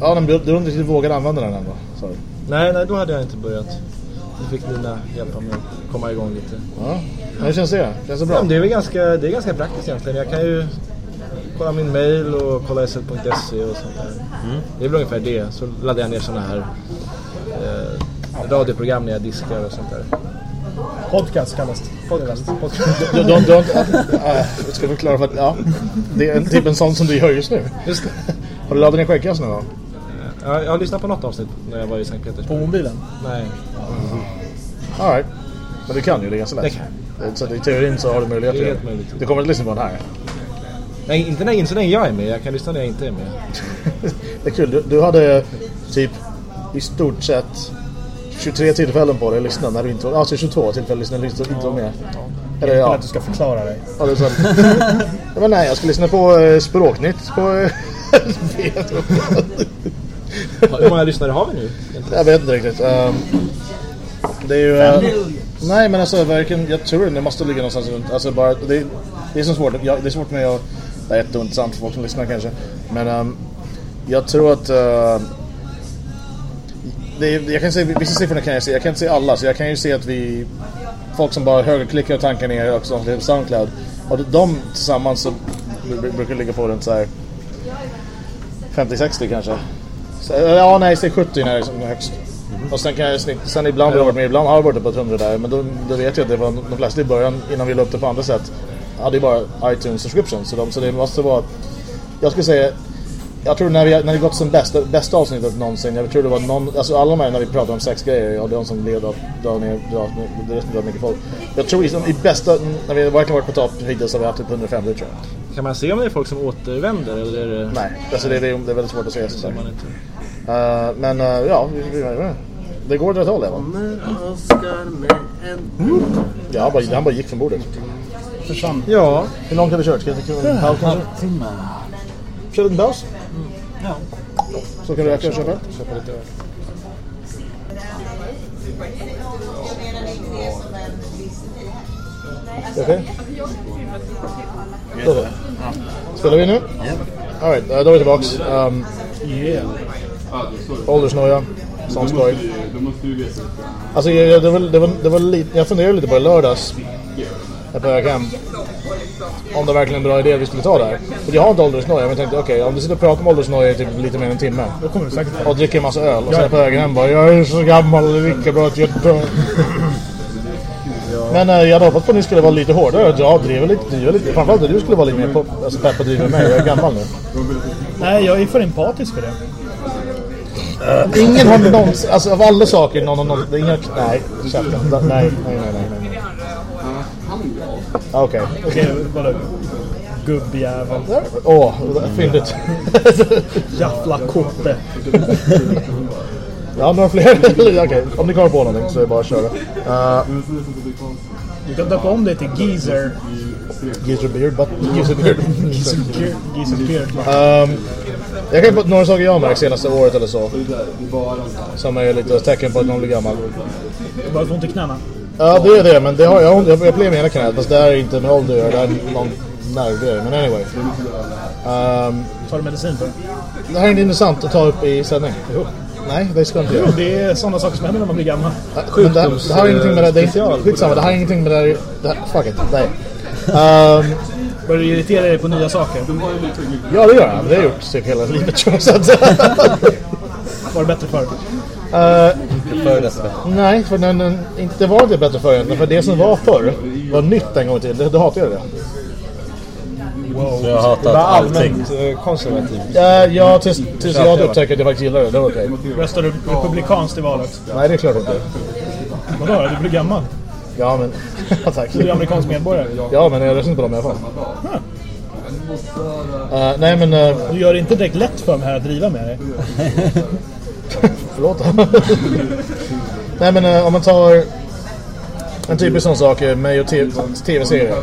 ja, men du, du inte vågade använda den ändå. Sorry. Nej nej då hade jag inte börjat. Nu fick Nina hjälpa mig att komma igång lite. Ja. Hur känns det? Känns det bra? Ja, det är väl ganska, det är ganska praktiskt egentligen. Jag kan ju kolla min mail och kolla sl.se och sånt där. Det är väl ungefär det. Så laddar jag ner såna här eh, radioprogram när jag diskar och sånt där. Podcast kallas det. Podcast. Du, äh, jag ska förklara för att, ja. Det är en, typ en sån som du gör just nu. Just det. Har du laddat ner skäggkass nu då? Ja, jag har lyssnat på något avsnitt när jag var i Sankt På Petersburg. mobilen. Nej. Alright. Men du kan ju, det är ganska lätt. Det kan Så i teorin så har du möjlighet Det är till helt möjligt. Du kommer att lyssna på den här. Nej, inte, när, inte så länge jag är med. Jag kan lyssna när jag inte är med. Det är kul. Du, du hade typ i stort sett 23 tillfällen på dig att lyssna när du inte var... Alltså 22 tillfällen när du inte inte var med. Eller Eller ja. att du ska förklara dig. ja det är så. ja, men nej, jag ska lyssna på eh, Språknytt på... eh, P1. Hur många lyssnare har vi nu? Jag vet inte riktigt. Ehm, det är ju... eh, nej men alltså verkligen, jag tror det måste ligga någonstans runt. Alltså bara, det, det är så svårt. Jag, det är svårt mig att... Det är jätteintressant för folk som lyssnar kanske. Men ehm, jag tror att... eh, det är, jag kan se, vissa siffror kan jag se. Jag kan inte se alla. Så jag kan ju se att vi... Folk som bara högerklickar och tankar ner också på Soundcloud. Och de tillsammans så br- brukar ligga på runt så här 50-60 kanske. Så, ja, nej, säg 70 när det är som högst. Och sen kan jag snitt, sen ibland har jag varit med, ibland har jag varit uppe på 100 där. Men då, då vet jag att det var de flesta i början, innan vi la upp det på andra sätt, hade ju bara iTunes subscription. Så, de, så det måste vara, jag skulle säga, jag tror när vi, när vi gått som bästa, bästa avsnittet någonsin, jag tror det var någon, alltså alla de här när vi pratar om sex grejer, och de som leder drar ner, drar, det är drar mycket folk. Jag tror i, i bästa, när vi verkligen varit på topp hittills har vi haft typ 150 tror jag. Kan man se om det är folk som återvänder eller är det... Nej, alltså det, det, är, det är väldigt svårt att se. Så. man inte. Uh, men uh, ja, vi, vi, vi, det går åt rätt håll Evan. Kommer Oscar med en... Ja, han bara, han bara gick från bordet. Försvann. Ja, Hur långt har vi kört? Ska vi köra en paus kanske? Timme. Kör en paus? Ja. Så kan du räkna och köpa? köpa lite öl. Okej? Så. Spelar vi nu? Alright, uh, då är vi tillbaks. Um, Yeah. åldersnoja. Sån skoj. Alltså jag, det, var, det, var, det var lite, jag funderade lite på det lördags. Jag på väg hem. Om det verkligen är en bra idé vi skulle ta det här. För jag har inte åldersnoja men jag tänkte okej om vi sitter och pratar om åldersnoja i typ lite mer än en timme. Då kommer du säkert och dricker en massa öl och sen är jag på vägen hem bara Jag är så gammal, det är lika bra att jag dör. Men eh, jag hade hoppats på att ni skulle vara lite hårdare. Ja, driva lite, driva lite. Framförallt att du skulle vara lite mer på, alltså, pepp och driva med. Jag är gammal nu. Nej, jag är för empatisk för det. Ingen har någonsin, alltså av alla saker någon någon, är inga, nej, käften. Nej, nej, nej, nej, nej. nej. Okej. Okej, vadå? Gubbjävel. Åh, fyndigt. Jävla kotte. Ja, några fler? Okej, om ni kommer på någonting så är det bara att köra. Uh, Du kan döpa om det till Geezer. Geezer beard, but Geezer beard. Geezer Beard. Geezer Beard. Um, jag kan på några saker jag har märkt senaste året eller så. Som är lite tecken på att någon blir gammal. Bara ont i knäna. Ja, det är det, men det har jag, jag, jag problem med ena knät. Fast det här är inte med ålder att göra, det här är någon nervgrej. Men anyway. Um, Tar du medicin för det? det här är inte intressant att ta upp i sändning. Nej, det ska inte göra. Det är sådana saker som händer när man blir gammal. Men det, det har ingenting med det, det är inte, skitsamma, det har ingenting med det här, det här fuck it, nej. Ehm, Börjar du irritera dig på nya saker? ja det gör jag, det har jag gjort typ hela livet tror jag. Så att, Var det bättre förr? eh, Före dess bättre. nej, för den, den, inte, det var inte bättre förr för det som var förr var nytt en gång i tiden, det, det hatar jag det. Så jag har hatat allting. allmänt eh, konservativ. Uh, ja, tills, tills jag upptäckte att jag faktiskt gillar det, det var okej. Röstar du republikanskt i valet? Nej, det är klart inte. Vadå? Du blir gammal. Ja, men... Ja, tack. Du är amerikansk medborgare. Ja, men jag röstar inte på dem i alla fall. Eh, nej, men... eh, Du gör det inte direkt lätt för mig här att driva med dig. Förlåt. Nej men eh, om man tar en typisk sån sak, är mig och TV tv-serier.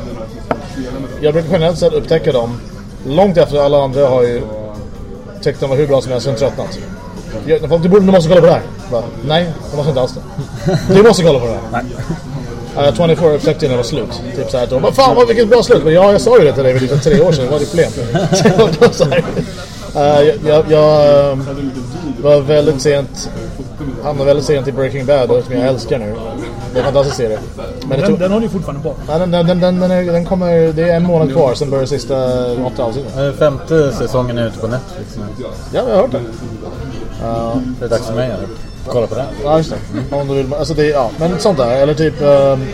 Jag brukar generellt sett upptäcka dem långt efter alla andra har ju tyckt de var hur bra som helst sen tröttnat. Jag, folk, du, borde, du måste kolla på det här. Bara, Nej, jag måste inte alls det. Du måste kolla på det här. Uh, 24 upptäckte när det var slut. Typ såhär, de bara, fan vad vilket bra slut. Men ja, jag sa ju det till dig för typ tre år sedan. Vad är ditt problem? Så jag jag, ehm, var väldigt sent hamnade väldigt sent i Breaking Bad och som jag älskar nu. Det är en fantastisk serie. Men det Den, tog, den håller ju fortfarande på. ja, den, den, den, den, kommer, det är en månad kvar, sen börjar sista åtta avsnitten. Eh, Femte säsongen är ute på Netflix nu. Ja, jag har hört det. Det är dags för mig att kolla på den. Ja, just det. Om du vill, alltså det, ja, men sånt där. Eller typ... ehm,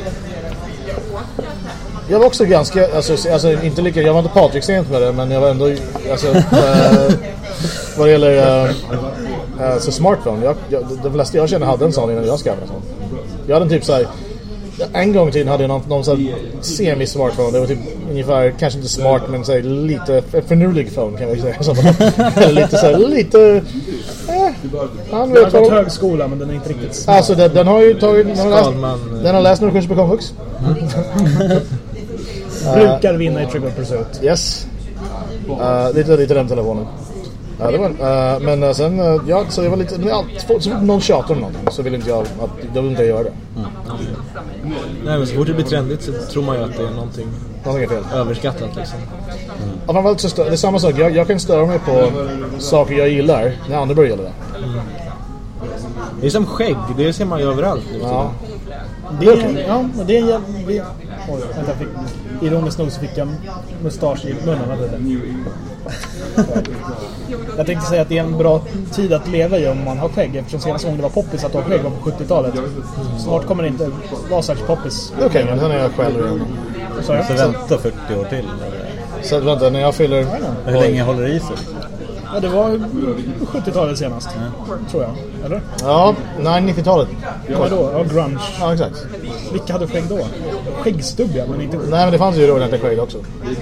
jag var också ganska, alltså, alltså inte lika, jag var inte Patrik sent med det, men jag var ändå, alltså, uh, vad det gäller uh, alltså smartphone, jag, jag, de flesta jag känner hade en sån innan jag skaffade en sån. Jag hade en typ såhär, en gång i tiden hade jag någon, någon sån här semi-smartphone, det var typ ungefär, kanske inte smart, men såhär, lite förnulig phone kan vi säga. Så, eller lite såhär, lite, eh, han Jag har vet gått högskola men den är inte riktigt smart. Alltså den, den har ju tagit... Den har läst, den har läst några kurser på komvux. Brukar vinna i Trivial Pursuit. Yes. Uh, lite, lite den telefonen. Ja, det var, uh, men uh, sen, uh, ja, så jag var lite... Men allt, så fort någon tjatar om någonting så vill inte jag, att, då vill inte jag göra det. Nej men så fort det blir trendigt så tror man ju att det är någonting Någonting är fel. överskattat liksom. Ja, framförallt så stö- det är samma sak, jag, jag kan störa mig på saker jag gillar när andra börjar gilla det. Det är som skägg, det ser man ju överallt nu. Ja. Det är, ja, det är en jävla... Oj, vänta, jag fick, ironiskt nog så fick jag mustasch i munnen av det. Jag tänkte säga att det är en bra tid att leva i om man har skägg eftersom senaste gången det var poppis att ha skägg var på 70-talet. Snart kommer det inte vara särskilt poppis. Okej, men sen är jag själv igen. Så jag, Så vänta 40 år till. eller? Så vänta, när jag fyller... Hur länge håller det i sig? Ja, det var 70-talet senast. Tror jag. Eller? Ja, nej, 90-talet. Ja, då? Ja, grunge. Ja, exakt. Vilka hade skägg då? Skäggstubb ja, men inte... Nej, men det fanns ju ordentliga skägg också.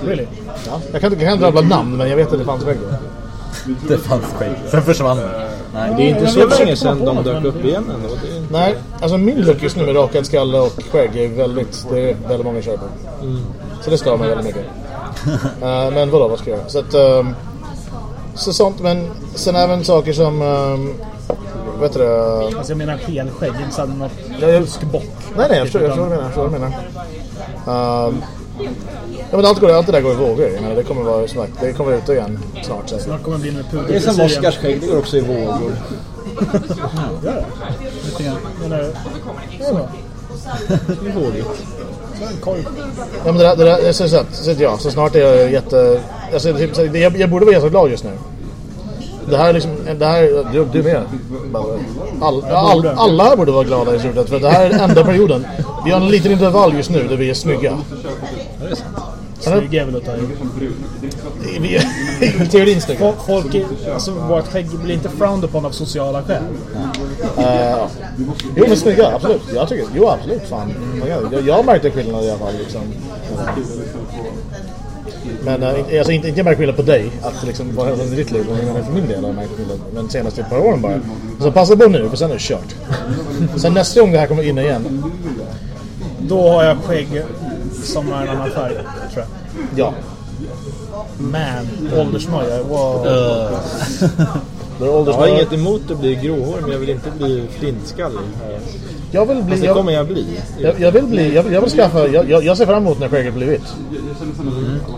Really? Ja. Jag kan inte jag kan inte rabbla namn, men jag vet att det fanns skägg då. Det fanns skägg. Sen försvann det. Nej. Det är inte så länge sedan de dök men- upp igen ändå. Det är... Nej, alltså min look just nu med rakad skalle och skägg är väldigt, det är väldigt många kör på. Så det stör mig väldigt mycket. Eh, men vadå, vad ska jag göra? Så att, ehm, så sånt, men sen även saker som, um, vad heter det? Alltså jag menar helskägg, inte såhär något Ja, jag- buskbock. Nej, nej, jag förstår, jag förstår vad du menar. Jag förstår vad du menar. Ehm, ja, men allt, går, allt det där går i vågor. Jag menar, det kommer vara som sagt, det kommer ut igen snart säkert. Snart kommer det bli med Det är som Oscars skägg, det går också i vågor. Gör det? Lite grann. Jag menar, det är bra. Det är vågigt. Så en korv. Ja men det där, det där så, så, så, ja, så snart är jag jätte... Alltså, typ, så, jag, jag borde vara jätte glad just nu. Det här är liksom, det här, du, du med. All, all, alla borde vara glada i slutet för det här är den enda perioden. Vi har en liten intervall just nu där vi är snygga. Snygg är väl att ta i. Teorin snygga. Folk- alltså vårt skägg blir inte frowned upon av sociala skäl. Uh, jo men snygga, absolut. Jag tycker, jo absolut. Fan. Jag, jag märkte skillnad i alla fall. Liksom. Men inte- alltså, inte, inte jag märkt skillnad på dig, att liksom, vad händer i ditt liv, men för min del har jag märkt skillnad. Men senaste ett par åren bara. Så passa på nu, för sen är det kört. Sen nästa gång det här kommer in igen, Då har jag skägg som är en annan färg, tror jag. ja. Man, åldersnoja. Wow. Är Jag har inget emot att bli gråhårig men jag vill inte bli flintskallig. Jag vill bli... Fast det Jag, kommer jag bli. jag, jag vill bli... Jag, jag vill skaffa... Jag, jag, jag ser fram emot när skägget blir vitt.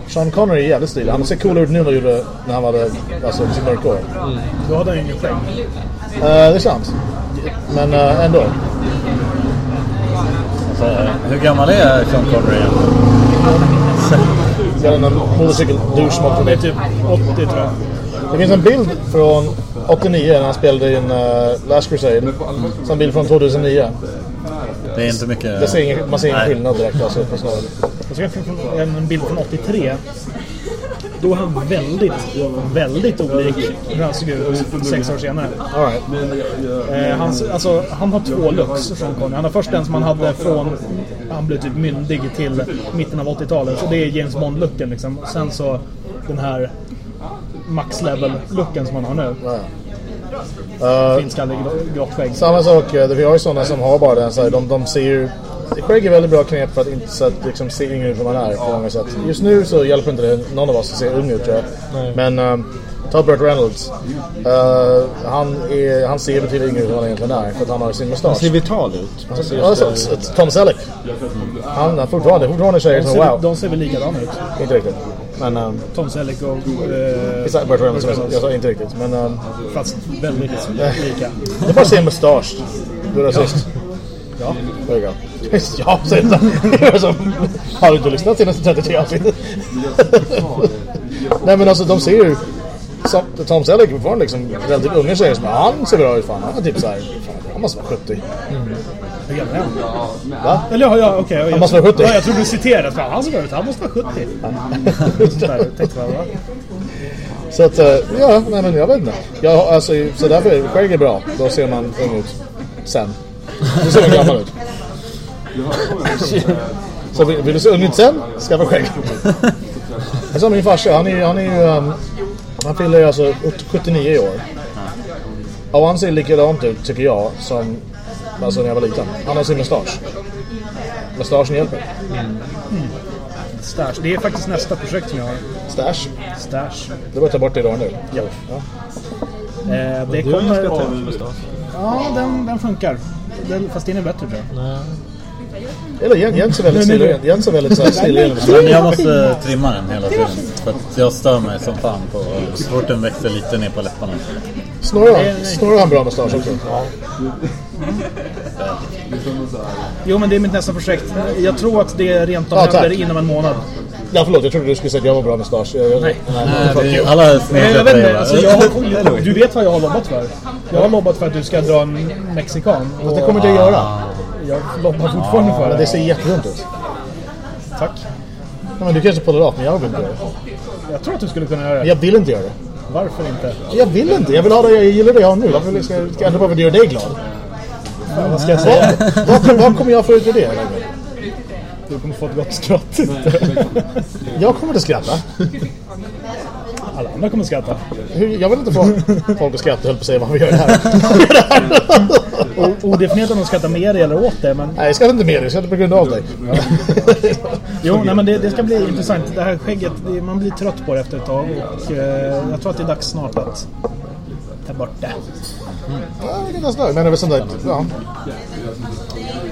Sean Connery är jävligt stilig. Han ser coolare ut nu än han gjorde när han var alltså, sitt mörka år. Då hade han ju ingen skägg. det är sant. Men eh, ändå. Så, eh, hur gammal är Sean Connery egentligen? Det är en motorcykel-douche mot Det är typ 80 tror jag. Det finns en bild från 89 när han spelade in uh, Last Crusade. Sen en bild från 2009. Det är inte mycket... Det ser ingen, man ser ingen skillnad direkt alltså, på snöret. Jag ska få en bild från 83. Då är han väldigt, väldigt olik hur han såg ut sex år senare. All right. Eh, han, alltså, han har två looks, Sean Connery. Han har först den som han hade från han blev typ myndig till mitten av 80-talet. Så det är James Bond-looken liksom. Och sen så den här max level-looken som han har nu. Uh, Finskallig grå- grått skägg. Samma sak, eh, vi har ju sådana som har bara den så här, de, de ser ju... Skägg är väldigt bra knep för att inte så att, liksom, se yngre ut än man är på många sätt. Just nu så hjälper inte det någon av oss att se ung ut tror jag. Men um, ta Burt Reynolds. Eh, han, är, han ser betydligt yngre ut än han egentligen är för att han har sin Han mustasch. ser vital ut. Han ser Ja, så- så- Tom Selleck. Han har fortfarande, fortfarande tjejer som wow. de ser väl likadana ut. Inte riktigt. Men... Um, Tom Selleck och... Eh, exakt, Burt Reynolds. Jag, jag sa inte riktigt. Men um, fast väldigt lika. det är bara att se en mustasch. Du är rasist. Ja. There you go. ja. Alltså, Har du inte lyssnat till nästan 33 avsnitt? Nej men alltså de ser ju... Tom Selleck fortfarande liksom relativt unga tjejer som han ser bra ut fan. Han är typ såhär, han måste vara 70. Hur gammal är han? Va? Eller ja, ja okej. Han måste vara 70. Ja, jag trodde du citerade. Fan, han ser bra ut. Han måste vara 70. Så där, tänkte jag, va? Så att, eh, ja, nej men jag vet inte. Jag, alltså, så därför, skägg är bra. Då ser man ung ut. Sen. Då ser man gammal ut. Så vill, vill du se ung ut sen, skaffa skägg. Jag sa min farsa, han är, han är ju... Um, han fyller ju alltså 79 i år. Och han ser likadant ut, tycker jag, som alltså, när jag var liten. Han har sin mustasch. Mustaschen hjälper. Stash. Det är faktiskt nästa projekt som jag har. Stash. Stash. Du bara ta bort det idag nu. Ja. ja. Eh, det Du har kommer... ganska tät mustasch. Ja, den, den funkar. Den, fast din är bättre tror jag. Eller Jens, Jens är väldigt stilig. Jens är väldigt så. Men jag måste trimma den hela tiden. För att jag stör mig som fan på så fort den växer lite ner på läpparna. Snorrar Snorrar han bra mustasch också? Jo, men det är mitt nästa projekt. Jag tror att det rent av Ja, händer tack. inom en månad. Ja, förlåt. Jag trodde du skulle säga att jag var bra mustasch. Jag, Nej. nej. Är, alla Men jag alltså, jag, har- du vet vad jag har lobbat för? Jag har lobbat för att du ska dra en mexikan. Fast det kommer inte jag göra. Jag lobbar fortfarande för Men det det. ser jättedumt ut. Tack. Ja, men du kanske pullar av, men jag vill inte göra det. Jag tror att du skulle kunna göra Men det. Jag vill inte göra det. Varför inte? Jag vill inte. Jag vill ha det. Jag gillar det jag har nu. Varför vill- ska jag ska jag för att göra dig glad? Fan, vad ska jag säga? Vad, vad kommer jag få ut ur det? Du kommer få ett gott skratt. Jag kommer inte skratta. Alla andra kommer skratta. Hur, jag vill inte få folk att skratta, höll på att säga vad vi gör här. Odefinierat om de skrattar med dig eller åt det, men... Nej, jag skrattar inte med dig. Jag skrattar på grund av dig. Jo, nej, men det, det ska bli intressant. Det här skägget, det, man blir trött på det efter ett tag. Och eh, jag tror att det är dags snart att ta bort det. Ja, det är nästan. Men det är väl sånt där... Ja.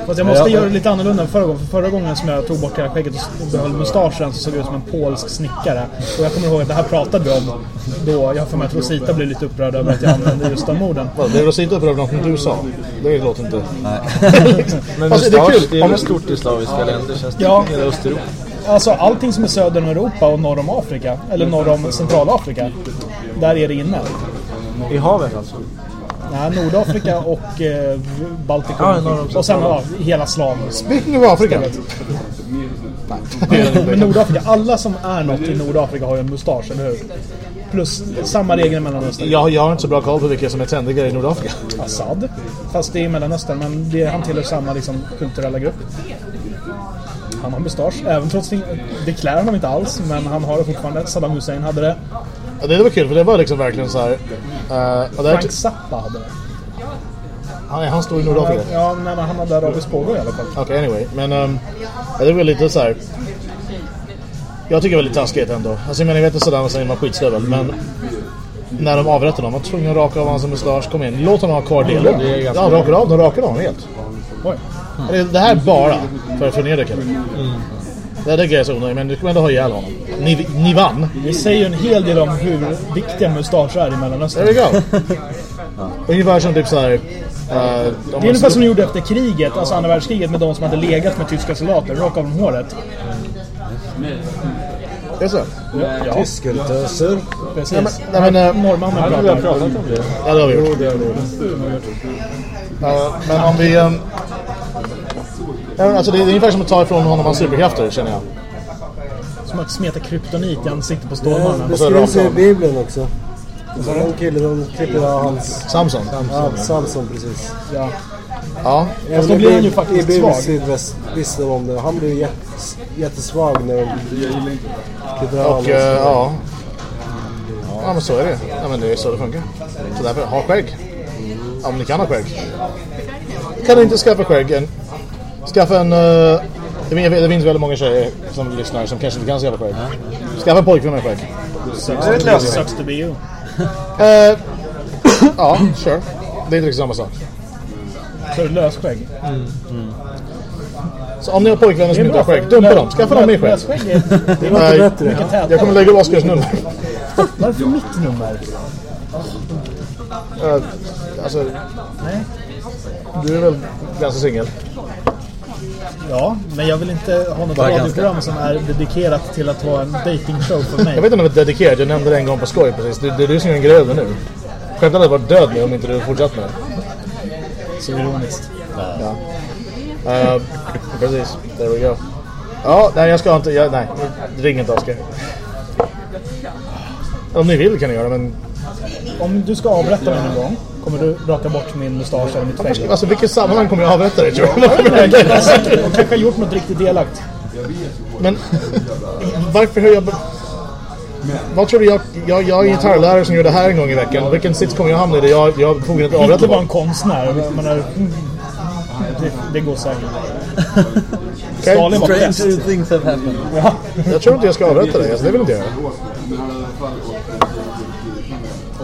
Fast jag måste Ja. göra det lite annorlunda än förra gången. För förra gången som jag tog bort hela skägget och behöll mustaschen så såg jag ut som en polsk snickare. Och jag kommer ihåg att det här pratade vi om då. Jag har för mig att Rosita blev lite upprörd över att jag använde just de orden. Är Rosita upprörd över någonting du sa. Det låter inte... Men Alltså, det är mustasch, kul. det är väl stort i slaviska länder känns det. Ja. Hela Östeuropa. Alltså allting som är söder om Europa och norr om Afrika, eller norr om Centralafrika, där är det inne. I havet alltså. Nej, Nordafrika och eh, Baltikum. Ja, norr och sen ja, hela slav. Speaking of Afrika. Men Nordafrika, alla som är något i Nordafrika har ju en mustasch, eller hur? Plus samma regler i Mellanöstern. Jag, jag har inte så bra koll på vilka som är trendiga i Nordafrika. Assad. Fast det är i Mellanöstern, men det, han tillhör samma liksom, kulturella grupp. Han har mustasch, även trots det, det klär honom inte alls, men han har det fortfarande. Saddam Hussein hade det. Ja, det var kul för det var liksom verkligen så här. Uh, och där, Frank Zappa hade det. han, han stod i Nordafrika. Ja, men han hade arabisk pågå i alla fall. Okej, anyway. Men um, det var lite så här. Jag tycker det var lite taskigt ändå. Alltså jag menar, jag vet att Saddam Hussein var skitstövel, men när de avrättade honom var tvungna att raka av hans mustasch. Kom igen, låt honom ha kvar delen. det är Ja, de rakade av, de rakade honom helt. Oj. Det, det här bara för att förnedra killen. Det där är så onödigt, men du kommer ändå ha ihjäl honom. Ni, ni vann. Det säger ju en hel del om hur viktiga mustascher är i Mellanöstern. There we go. Ungefär som typ såhär... Uh, Det är ungefär som de gjorde efter kriget, alltså andra världskriget, med de som hade legat med tyska soldater. Raka av dem håret. Det är så? Ja, Tyskeltöser. precis. Nej, men, nej, men, eh, Norrmannen Vi har pratar. pratat om det. ja, det har vi gjort. Jo, det har vi gjort. Uh, men om vi... Um, ja, alltså det är ungefär som att ta ifrån honom hans superkrafter, känner jag. Som att smeta kryptonit i ansiktet på Det Stålmannen. beskrivs rakt i av. Bibeln också. En kille, de klipper av hans... Samson. Ja, Samson precis. Ja. Ja. Fast då blir han ju faktiskt I svag. bibeln visste de om det. Han blev jättes, jättesvag när de klipper av Och honom. uh, ja. Ja men så är det. Ja, men det är så det funkar. Så därför, ha skägg. Om ni kan ha skägg. Kan ni inte skaffa skägg? En, skaffa en... Uh, det, finns, det finns väldigt många tjejer som lyssnar som kanske inte kan skaffa skägg. Skaffa en pojkvän med skägg. Sucks to be you. Uh, ja, sure. Det är inte riktigt samma sak. Så är det lösskägg. Så om ni har pojkvänner som inte har skägg, dumpa dem. Skaffa dem med skägg. Lösskägg. Det är Nej, bättre. jag kommer lägga upp Oskars nummer. Varför mitt nummer? Uh, alltså, Nej. du är väl ganska singel? Ja, men jag vill inte ha något radioprogram som är dedikerat till att vara en dating-show för mig. Jag vet inte om det är dedikerat, jag nämnde det en gång på skoj precis. Det, det är du som gör en det nu. Självklart hade varit död nu om inte du fortsatt med det. Så ironiskt. Ja. Uh, precis, there we go. Ja, nej jag ska inte, jag, nej. Ring inte Oskar. Om ni vill kan ni göra men... Om du ska avrätta mig någon gång, kommer du raka bort min mustasch eller mitt skägg? Alltså vilket sammanhang kommer jag avrätta dig tror jag? Jag kanske har gjort något riktigt delakt. Men varför har jag... Vad tror du jag... Jag, jag är gitarrlärare som gör det här en gång i veckan. Vilken sits kommer jag hamna i? det? Jag, jag befogenhet att avrätta var en konstnär. Jag menar, det, det går säkert. Okej? Stalin var Stranger bäst. things have happened. Ja. Jag tror inte jag ska avrätta dig. Alltså, det vill inte jag.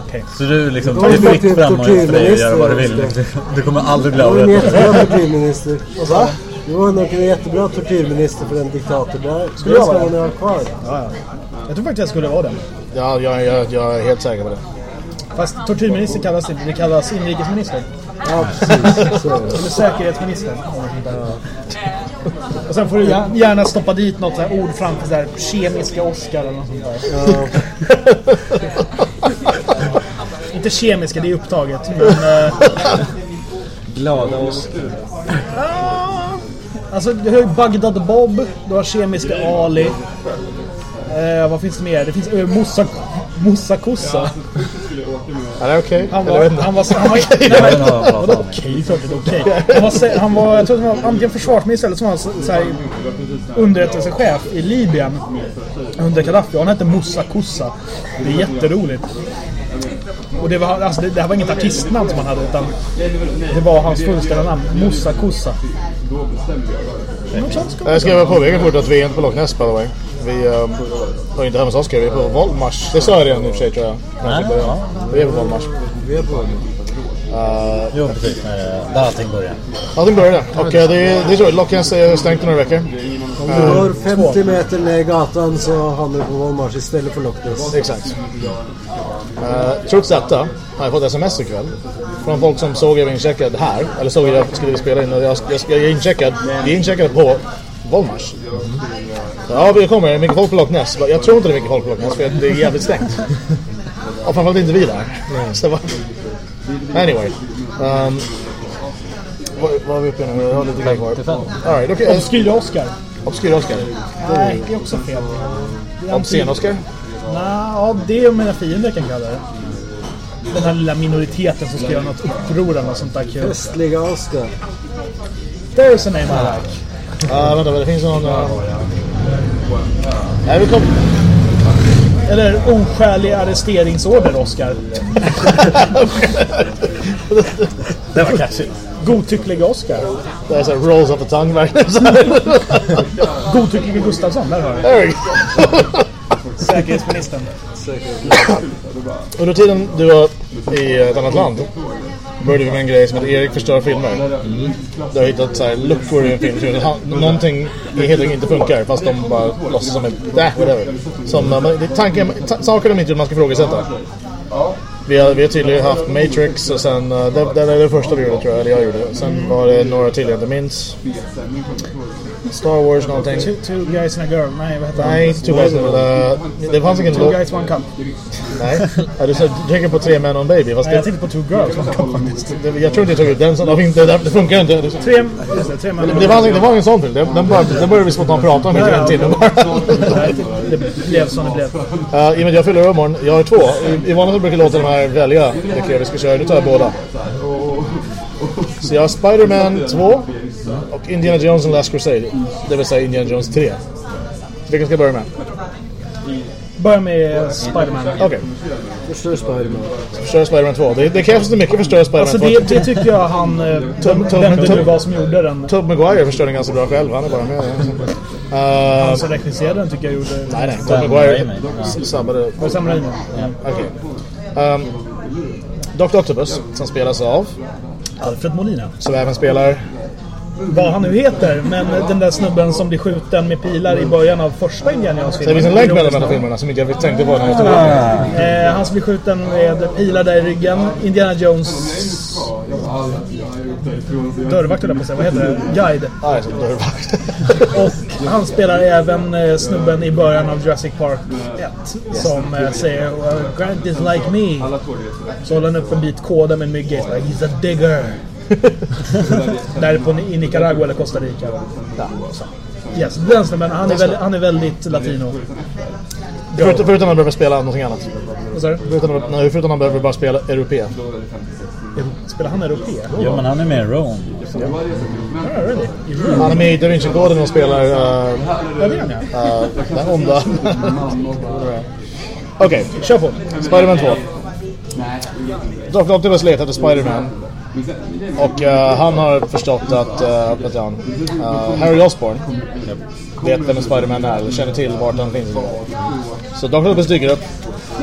Okej. Så du liksom, det är fritt fram och för dig att göra vad du vill. Du kommer aldrig bli Du var en avrättad. jättebra tortyrminister. Va? Du var nog en jättebra tortyrminister för en diktator. Där Skulle jag vara det? kvar. Ja, ja. Jag tror faktiskt jag skulle vara det. Ja, jag, jag, jag är helt säker på det. Fast tortyrminister kallas inte, det kallas inrikesminister. Ja, precis. Eller säkerhetsminister. där. Och sen får du gär- gärna stoppa dit något så här ord framför så här kemiska Oscar eller något sånt där. Inte kemiska, det är upptaget. Men, eh, Glada Oskar. alltså, du har ju Bagdad Bob, du har kemiska Ali. Eh, vad finns det mer? Det finns uh, Musa, Musa Kossa. Det är okej. Han var... Han var, han var han vadå okej? Klart det är okej. Han var, han var, jag tror att han var antingen försvarsminister eller så var han så, så här, underrättelsechef i Libyen under Gaddafi. Han hette Musa Kossa. Det är jätteroligt. Och det, var, alltså, det, det här var inget artistnamn som han hade utan det var hans fullständiga namn. Musa Kossa. Ska Jag ska bara påpeka fort att vi är inte på Loch Ness by the way. Vi um, var inte hemma hos Oskar, vi är på Volmars. Det sa jag redan i och för sig tror jag. Vi är på Volmars. Vi är på det. Uh, Jo, precis. eh, Där allting börjar. allting började. Och uh, det, är, det är så, Loch Ness är stängt i några veckor. Om du går 50 meter ner gatan så hamnar du på Walmart istället för Loch Ness. Exakt. Uh, trots detta har jag fått sms ikväll. Från folk som såg jag var incheckad här. Eller såg jag skulle vi spela in och jag, jag, jag är incheckad. Vi är incheckade på Volmars. Ja, vi kommer. Det är mycket folk på Loch Ness. Jag tror inte det är mycket folk på Loch Ness för det är jävligt stängt. Och framförallt inte vi där. Så det var... Anyway. Um, vad, vad är vi uppe i nu? Jag har lite grejer kvar. 55. All right, okay. Obskyra Oscar. Obskyr Oscar. Nej, det är också fel. Det är Obscen Oscar. Nej, ja, det är mina fiender kan kalla det. Den här lilla minoriteten som ska göra något uppror eller något sånt där kul. Festliga Oscar. There's a name I like. Uh, vänta, det finns någon... Uh... Nej, vi kom... Eller oskälig arresteringsorder, Oscar. Det var catchigt. Godtyckliga Oscar. Det är så här rolls off the tongue verkligen. så här. Godtyckliga Gustafsson, där har du. There we go. Säkerhetsministern. Under tiden du var i ett annat land började vi med en grej som heter Erik förstör filmer. Du har hittat så här luckor i en film. han- Någonting i helt enkelt inte funkar fast de bara låtsas som ett... Äh, whatever. Som, uh, det är tanken, ta, saker de inte man ska ifrågasätta. Vi har, vi har tydligen haft Matrix och sen, uh, det, det är det första vi gjorde tror jag, eller jag gjorde. Sen var det några till jag inte minns. Star Wars någonting. Two, two guys and a girl. Nej, vad heter Nej, inte Two Guys. Uh, det fanns ingen Two guys, one cup. Nej, ja, du, tänker på Tre män och en baby. Fast Nej, jag tänkte på two girls, one cup faktiskt. jag tror inte jag tog ut den. Så det, det, funkar inte. Tre, just det, tre män. det, var, det var ingen sån film. Den, bara, den började vi spontant prata om i en timme bara. Det blev som det blev. Uh, I och med att jag fyller imorgon, jag har två. I, i vanliga fall brukar jag låta de här välja vilka vi ska köra. Nu tar jag båda. Så jag har Spider-Man 2 och Indiana Jones and Last Crusade. Det vill säga Indiana Jones 3. Vilken ska jag börja med? Börja med Spiderman. Okej, Förstår Spiderman. förstöra Spider-Man 2. Det, det krävs inte mycket för att förstöra Spider-Man Alltså 2. det, det tycker jag han... eh, Tom- Tom- Vem det var som gjorde den. Tobey Maguire förstör den ganska bra själv. Han är bara med. Uh, Han som regisserade den tycker jag gjorde... nej, nej. Tobey Maguire Raimi. Ja. s- sabbade. Var det Sam Raimi? Okej. Um, Dr. Octopus, som spelas av, Alfred Molina. som även spelar Vad han nu heter, men den där snubben som blir skjuten med pilar i början av första Indiana Så det Jones-filmen. finns en länk mellan de här filmerna som inte jag tänkte på när jag tog upp. Eh, han som blir skjuten med pilar där i ryggen. Indiana Jones dörrvakt höll jag på att säga. Vad heter det? Guide. Ah, jag dörrvakt. Och han spelar även eh, snubben i början av Jurassic Park 1. Som eh, säger "Well, Grant is like me. Så håller han upp en bit kåda med en mygga He's a digger. Där på, i Nicaragua eller Costa Rica. Så. Yes, snubben. Han är, väldigt, han är väldigt latino. Förutom, förutom att han behöver spela någonting annat. Vad sa du? Förutom, nej, förutom att han behöver bara spela europé. Spelar han europé? Jo, men han är med i Rome. Ja, really? I Rome? Han är med i Da Vinci Code och spelar uh, Ja, det är han ja. uh, den onda. Okej, kör på. Spider-Man 2. Dr. Octopus letar efter Spider-Man. Och uh, han har förstått att uh, vad heter han? Eh, Harry Osborn vet vem en Spider-Man är, eller känner till vart han finns. Så Dr. Octopus dyker upp,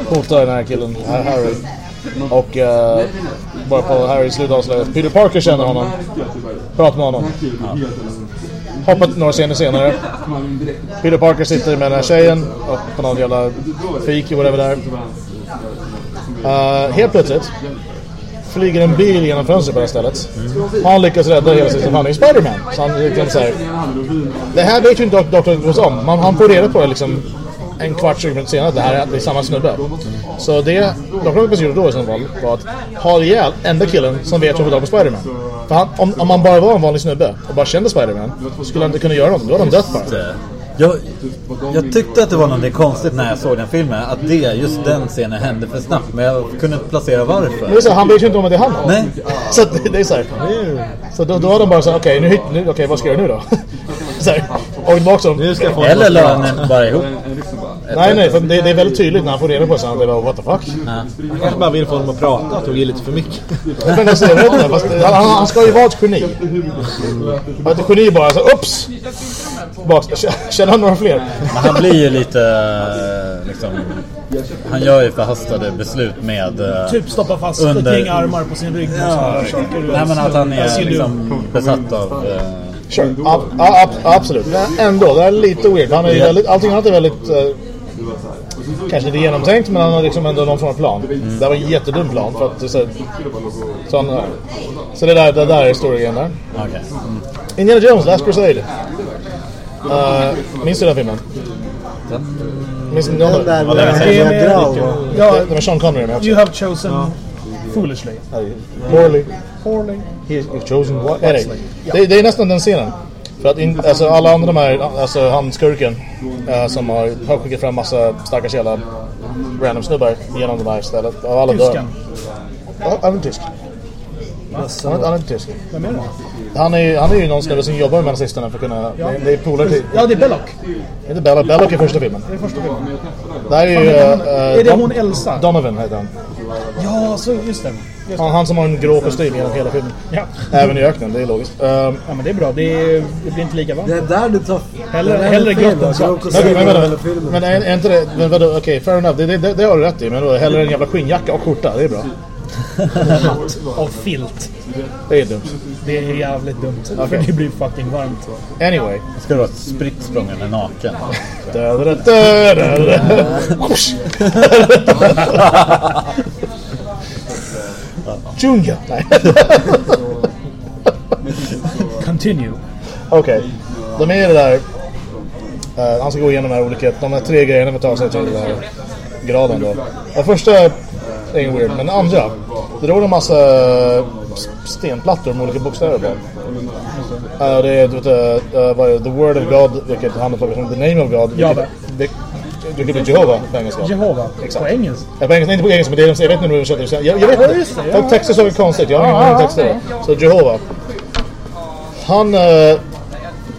hotar den här killen, Harry. Och uh, bara på Harry slut avslöjar Peter Parker känner honom. Pratar med honom. Hoppat några scener senare. Peter Parker sitter med den här tjejen och på någon jävla fik eller whatever där. Uh, helt plötsligt flyger en bil genom fönstret på det här stället. Han lyckas rädda hela sitt han är ju Spiderman. Så han liksom säger Det här vet ju inte Dr. Octopus om. Man, han får reda på det liksom en kvart, 20 minuter senare att det här är, det är samma snubbe. Så det Dr. Octopus gjorde då i så fall var att ha ihjäl enda killen som vet hur på Spiderman. För han, om, om man bara var en vanlig snubbe och bara kände Spiderman skulle han inte kunna göra något. Då hade han dött bara. Jag, jag tyckte att det var något konstigt när jag såg den filmen. Att det, just den scenen hände för snabbt. Men jag kunde inte placera Men varför. är så, han vet ju inte om att det är han. Nej. Så det, det är så här. Så då, då har de bara så här, okej, nu, hit- nu, okej, vad ska jag göra nu då? så här, och. Nu få Eller han bara ihop. Nej, nej, för det, det är väldigt tydligt när han får reda på det är bara, what the fuck? Han kanske bara vill få dem att prata och tog i lite för mycket. Men alltså, jag vet inte, fast han, han, han ska ju vara ett geni. Och ett geni bara så ups! Känner han några fler? Men han blir ju lite eh, liksom... Han gör ju förhastade beslut med... eh, Typ stoppa fast Under- ett gäng armar på sin rygg saker. Nej men att han är liksom besatt av... eh, Sure. Ja, ja, ab- absolut. Men ändå, det är lite weird. Han är ju väldigt, allting annat är väldigt... kanske inte genomtänkt, men han har liksom ändå någon form av plan. Det här var en jättedum plan. För att, det så, så, han, så det, där, det där är storyn där. Okej. Indiana Jones, Last Crusade. Uh, minns du den filmen? Minns du någon Den där med det Henry. Ja, Det var Sean Connery med också. you have chosen foolishly. Poorly. Poorly. He, chosen what? Nej. Det, det är nästan den scenen. För att in, alltså alla andra de här, alltså han skurken eh, som har, har skickat fram massa stackars jävla random snubbar genom de här stället. Och alla dör. Tyskan. Ja, Han är tysk. Han är, tysk. Vem är det? Han är, han är ju någon snubbe som jobbar med nazisterna för att kunna... Det, det är polare till... Ja, det är Belloc. Inte Belloc, Belloc är första filmen. Det är första filmen. Det är ju... Är det- eh, är det hon Elsa? Donovan heter han. Ja, så just det. Just det. han. Han som har en grå kostym genom hela filmen. Ja. Även i öknen, det är logiskt. Um, ja, men det är bra. Det, är, det blir inte lika varmt. Det är där du tar... Hellre- det är hellre grått än svart. Men, är, är inte det... Men vadå, okej, fair enough. Det, det, det har du rätt i. Men då hellre en jävla skinnjacka och skjorta. Det är bra. Av filt. Det är dumt. Det är jävligt dumt. För det blir fucking varmt. Anyway. Ska du vara spritt språngande naken? Junior! Continue. Okej. De är i det där... eh, han ska gå igenom de här olika... De här tre grejerna för att ta sig till där graden då. Den första är ingen weird, men andra. Det råder en massa stenplattor med olika bokstäver på. Uh, det är du vet, uh, vad är det? The Word of God, vilket han har tagit från The Name of God. vilket- vil- Vilket är Jehova på engelska. Jehova. Exakt. På engelska. Ja, på engelska, inte på engelska, men det är, jag vet inte hur de översätter det. Jag, jag vet Ja, inte. det, För ja. texter så är det konstigt. Jag har ingen Ja, aning om ja, texter. Så Jehova. Han uh,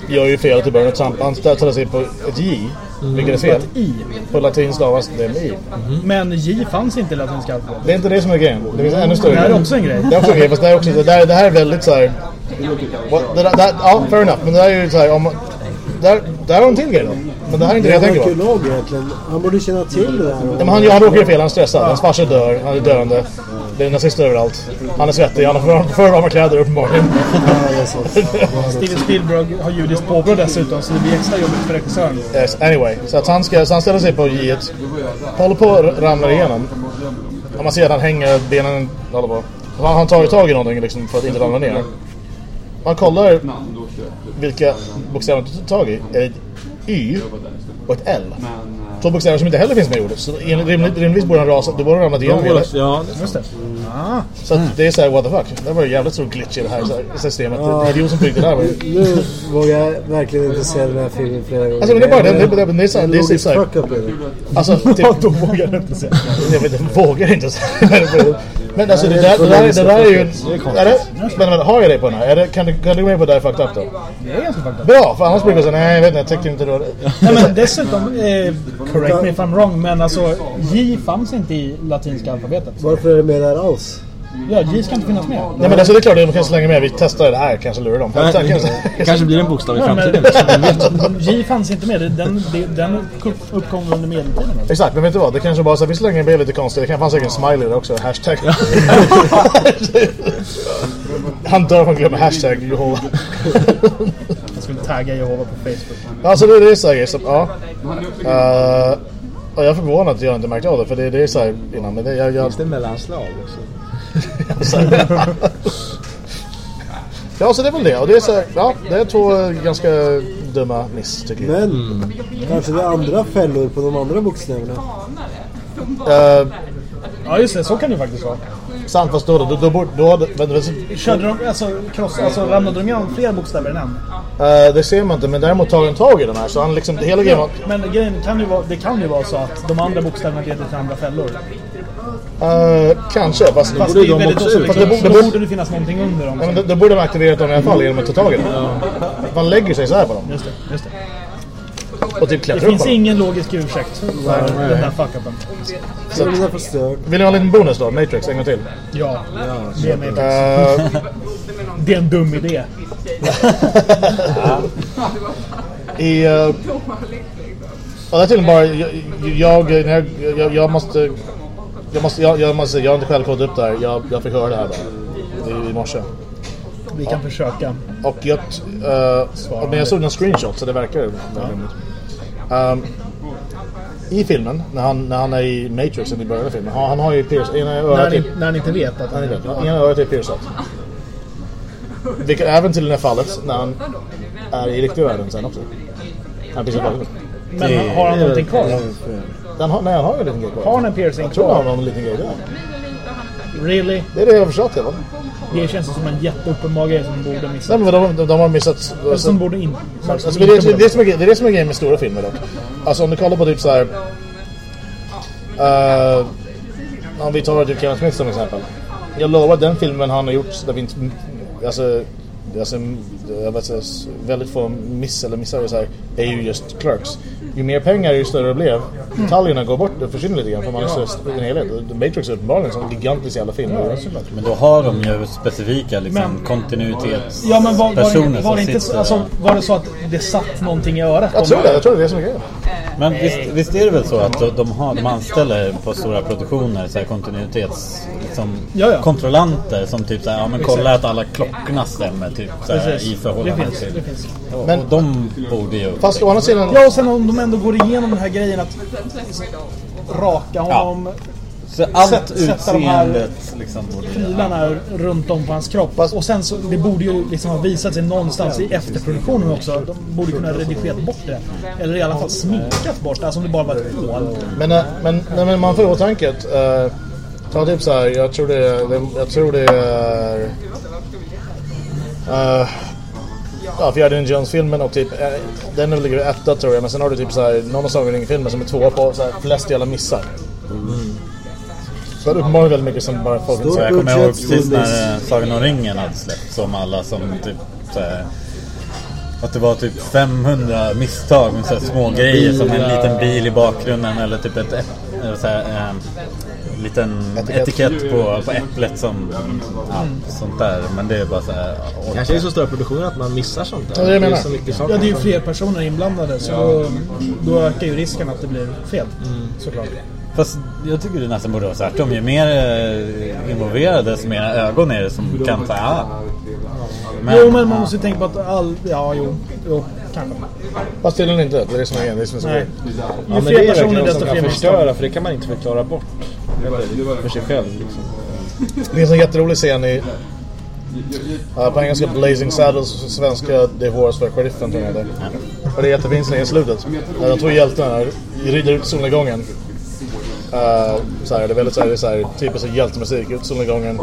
gör ju fel till början. Han ställer sig på ett J. Vilket är fel. I. På latin stavas det med I. Men J fanns inte i latinska alfabetet. Det är inte det som är grejen. Det finns ännu större Det här är också en grej. Det är också en grej. Fast det här är också... Det, där, det här är väldigt så här... What, det, där- det, ja, fair enough. Men det här är ju så här... Om, där, där har en till grej då. Men det här är inte det jag tänker på. arkeolog egentligen. Han borde känna till det där. Ja, men han, han råkar ju fel, han är stressad. Hans farsa dör, han är döende. Det är nazister överallt. Han är svettig, han har för, för varma kläder uppenbarligen. Steven Spielberg har judiskt påbrå dessutom så det blir extra jobbigt för regissören. yes, anyway, så att han, ska, så han ställer sig på J håller på att ramla igenom. Och man ser att han hänger, benen håller på. Han har tagit tag i någonting liksom, för att inte ramla ner. Man kollar vilka bokstäver han tar tag i. Är det ett Y och ett L. Två bokstäver som inte heller finns med i ordet. Så rimligt- rimligtvis borde han rasa, då borde han ramlat igenom. Ja, Just det. Ah. Så att det är såhär, what the fuck. Det var ju jävligt stor glitch i det här systemet. Det är idiot som byggde det här. var ju- Nu vågar jag verkligen inte se den här filmen flera gånger. Alltså men det är bara det, det, det, det är såhär, det är typ såhär. fuck up i det. Alltså, typ, Då vågar jag inte säga. jag vet inte, vågar inte säga. Men alltså det där, det där, det där är ju... Är det, men, men har jag det på den här? Är det, kan, du, kan du gå med på det här fucked up då? Det är ganska fucked up. Bra, för annars brukar jag säga nej jag vet inte, jag tycker inte det. Nej, men dessutom, eh, correct me if I'm wrong, men alltså J fanns inte i latinska alfabetet. Varför är det med där alls? Ja, J ska inte finnas med. Nej men alltså det är klart, de kan slänga med. Vi testar det här, kanske lurar dem. det kanske blir en bokstav i Ja, framtiden. men, J fanns inte med. Den, den, uppkom under medeltiden. Alltså. Exakt, men vet du vad? Det kanske bara så att vi slänger med lite konstigt. Det kan fanns säkert en smiley där också. Hashtag. Han dör om han glömmer hashtag Jehova. Jag skulle tagga Jehova på Facebook. Alltså det, det är så här som, ja. Uh, och jag är förvånad att jag inte märkt av det. För det, det är så här innan. Men det, jag, jag, Det är mellanslag också. ja, så det är väl det. Och det är så här, ja, det är två eh, ganska dumma miss tycker jag. Men kanske det är andra fällor på de andra bokstäverna. Uh, Ja, just det. Så kan det faktiskt vara. sant, fast då, då, då, borde- då, hade- vänta, vänta, Körde de, alltså, cross, alltså ramlade de igenom fler bokstäver än en? Eh, det ser man inte, men däremot tar han tag i den här. Så han liksom, hela grejen. Men grejen kan ju vara, det kan ju vara så att de andra bokstäverna leder till andra fällor. Uh, kanske, fast, Fast borde det de också ut. Det borde- borde det finnas någonting under dem. Ja, men då, då borde de aktiverat dem i alla fall genom att ta tag i den. Man lägger sig så här på dem. Just det, just det. Och typ Det klättrar upp finns dem. ingen logisk ursäkt för den fuck-upen. Så den är förstörd. Vill ni ha en liten bonus då? Matrix, en gång till. Ja, det är Matrix. Uh, Det är en dum idé. I... Uh, ja, det är tydligen bara... Jag, jag, jag, jag måste... Jag måste, jag, jag måste, jag har inte själv kollat upp det här. Jag, jag fick höra det här bara. I, i morse. Vi kan försöka. Och jag... Uh, men jag såg en screenshot så det verkar rimligt. Um, I filmen, när han, när han är i Matrix i början av filmen, han, han har ju Pierce, ena När örat ni, till. när ni inte vet att Han är han rädd. Ena örat är piercat. Vilket även till det här fallet, när han är i riktiga världen sen också. Han piercar. Men har han någonting kvar? Han har, nej, han har ju en liten grej kvar. Har han en piercing Jag tror han kvar? har en liten grej där. Really? Det är det jag har förstått det va? Det känns som en jätteuppenbar grej som borde Nej missas. men de, de, de har missat... Som borde in... Alltså, det, är, det, är det, som är, det är det som är grejen med stora filmer dock. Alltså om du kollar på typ så här. eh, om vi tar typ Kevin Smith som exempel. Jag lovar den filmen han har gjort där vi inte... Alltså, alltså jag vet inte, väldigt få miss eller missar så här, är ju just Clerks. Ju mer pengar ju större det blev. Detaljerna går bort och försvinner lite grann för man är så i en helhet. Matrix är uppenbarligen en sån gigantisk jävla film. Men då har de ju specifika liksom, Men- kontinuitets Ja men var, var, det, var, det inte, sitter alltså, var det så att det satt någonting i örat? Jag tror det, jag tror det är det som är grejen. Men visst, visst är det väl så att de, de, har, de anställer på stora produktioner så här, kontinuitets liksom, Ja, ja. kontrollanter som typ så här, ja men kolla att alla klockorna stämmer typ så här, Precis. i förhållande Det finns, till. det finns. Och, Men- och de borde ju... Fast å andra sidan... Ja och sen om de ändå går igenom den här grejen att raka honom Så allt utseendet liksom borde... pilarna runt om på hans kropp. Och sen så, det borde ju liksom ha visat sig någonstans i efterproduktionen också. De borde kunna ha redigerat bort det. Eller i alla fall sminkat bort det, alltså om det bara var ett hål. Men, äh, men, nej, men man får åtanke att, äh, ta typ så här, jag tror det, är- jag tror det är... Äh, ja, fjärde Indiana Jones-filmen och typ, äh, den är väl ligger etta tror jag, men sen har du typ så här, någon av Sagan om ringen-filmen som är tvåa på så här, flest jävla missar. Så det uppenbarligen väldigt mycket som bara folk inte jag kommer ihåg precis när eh, Sagan om ringen hade släppts som alla som typ så här, Att det var typ 500 misstag med så små grejer som en liten bil i bakgrunden eller typ ett äpp- eller så här, en liten Etikett. etikett, på, på äpplet som ja, sånt där. Men det är bara så här orka. Kanske är så stora produktioner att man missar sånt där. Ja, det menar. är så mycket saker. Ja, det är ju fler personer inblandade så då, då ökar ju risken att det blir fel. Såklart. Fast jag tycker det nästan borde vara tvärtom. Ju mer eh, involverade, desto mer ögon är det som kan säga ah. jo, men man måste ju tänka på att all... Ja, jo. Jo, kanske. Fast tydligen inte, det är som är grejen. Det är som är så Nej. grejen. Ja, Ju men det fler är personer verkligen något desto som kan fler förstöra, misstag. för det kan man inte förklara bort. Eller för sig själv liksom. Det finns en jätterolig scen i Ja, på engelska Blazing Saddles, på svenska Det är våras för sheriffen tror jag det heter. Och det är jättefin scen i slutet. När de två hjältarna rider ut solnedgången. Uh, så här, det är väldigt så här, det är så här, typiskt hjältemusik, ut solnedgången.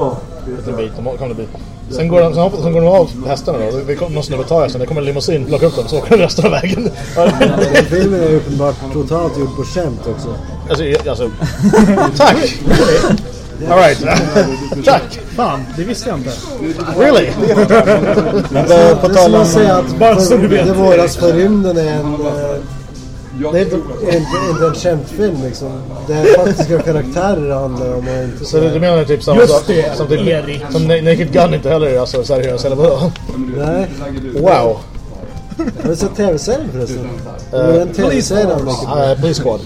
Liten bit, de kommer det bli. Sen går, de, sen, sen går de av hästarna då. Det kommer någon snubbe tar hästen, det kommer en limousin, plockar upp dem, så åker de resten av vägen. Den filmen är uppenbart totalt gjord på skämt också. alltså, jag- alltså, tack! Alright, tack! Fan, det visste jag inte. Really? Men på, på Det är tal som om... att säga att Bara så du vet. Det våras för rymden är en... eh, Det är inte, inte, inte en skämtfilm liksom. Det är faktiska karaktärer det handlar om och inte Så du, du menar typ samma sak det, som, typ, Erik. som Na- Naked Gun inte heller är alltså seriös eller vadå? Nej. Wow! Har du sett tv-serien förresten? Var en tv-serie om Naked Uh, Police Squad.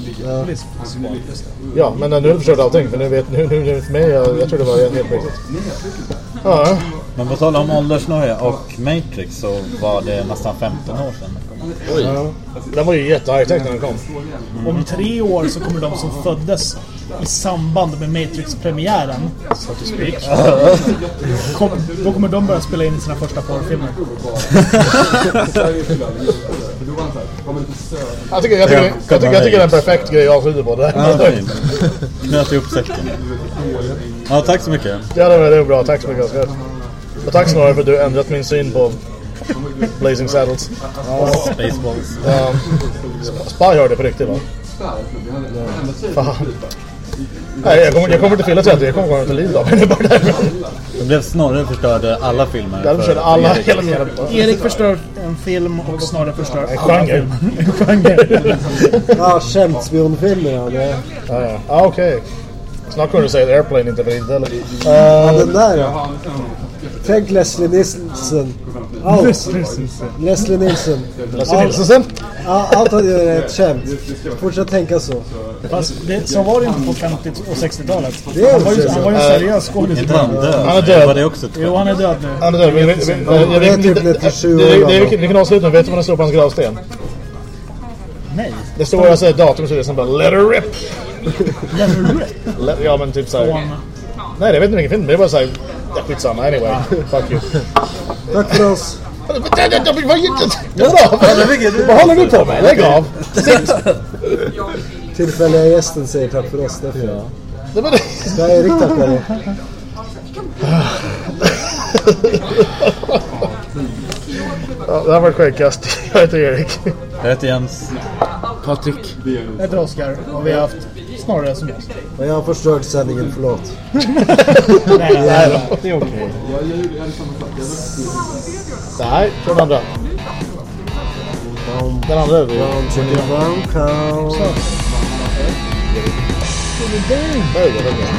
Ja, men nu har du förstört allting för nu vet nu, nu, nu mig, jag, jag tror det var helt riktigt. Ja, Men på tal om åldersnoja och Matrix så var det nästan 15 år sedan. Den var ju jätte high tech när den kom. Om tre år så kommer de som föddes i samband med Matrix-premiären, so to speak, kom, då kommer de börja spela in sina första porrfilmer. Jag tycker, jag, tycker, jag, tycker, jag tycker det är en perfekt grej att avsluta på. Det, Ja, fint. Knöt ihop säcken. Ja, tack så mycket. ja, det var, det var bra. Tack så mycket Oskar. Och tack snarare för att du ändrat min syn på Blazing Saddles. Spaceballs. Um, Spy hörde på riktigt va? Fan. Nej, jag kommer, jag kommer inte fylla 30, jag kommer komma till liv då. Men det är bara det. Det blev Snorre förstörde alla filmer. Jag för- försökte alla Erik. hela tiden. Erik förstör en film och snarare förstör En genre. En genre. Ja, skämtspionfilmer ja. Det, Ja, ja. Ah, okej. Snart kunde du säga att Airplane inte var inte heller. ja, den där ja. Tänk Leslie Nielsen. Allt. Leslie Nielsen. Ja, allt han gör är ett skämt. Fortsätt tänka så. Fast det, så var det inte på 50 och 60-talet. Det är Han var ju, han var ju en seriös skådis. Inte han död? Han är död. Var det också ett Jo, han är död nu. Han är död. Vi- vi- vi- Det är typ 97 det- år det- det-. Vi kan avsluta. Vet du vad det står på hans gravsten? Nej. Det står alltså ett datum så det är som bara Let her rip. Leonard Rip. Let, ja men typ såhär. Nej jag vet inte vilken film. Det är bara såhär. Ja skitsamma anyway. Fuck you. Tack för oss. Vad håller du på med? Lägg av. Sitt. Tillfälliga gästen säger tack för oss. Därför. Ja. Det. Ska Erik tacka då? Ja, det här var ett skäggkast. Jag heter Erik. Jag heter Jens. Patrik. Jag heter Oskar och vi har haft Snorre som gäst. Och jag har förstört sändningen, förlåt. Nej, nej, det är okej. Nej, från andra. Den andra är vi. Där är det.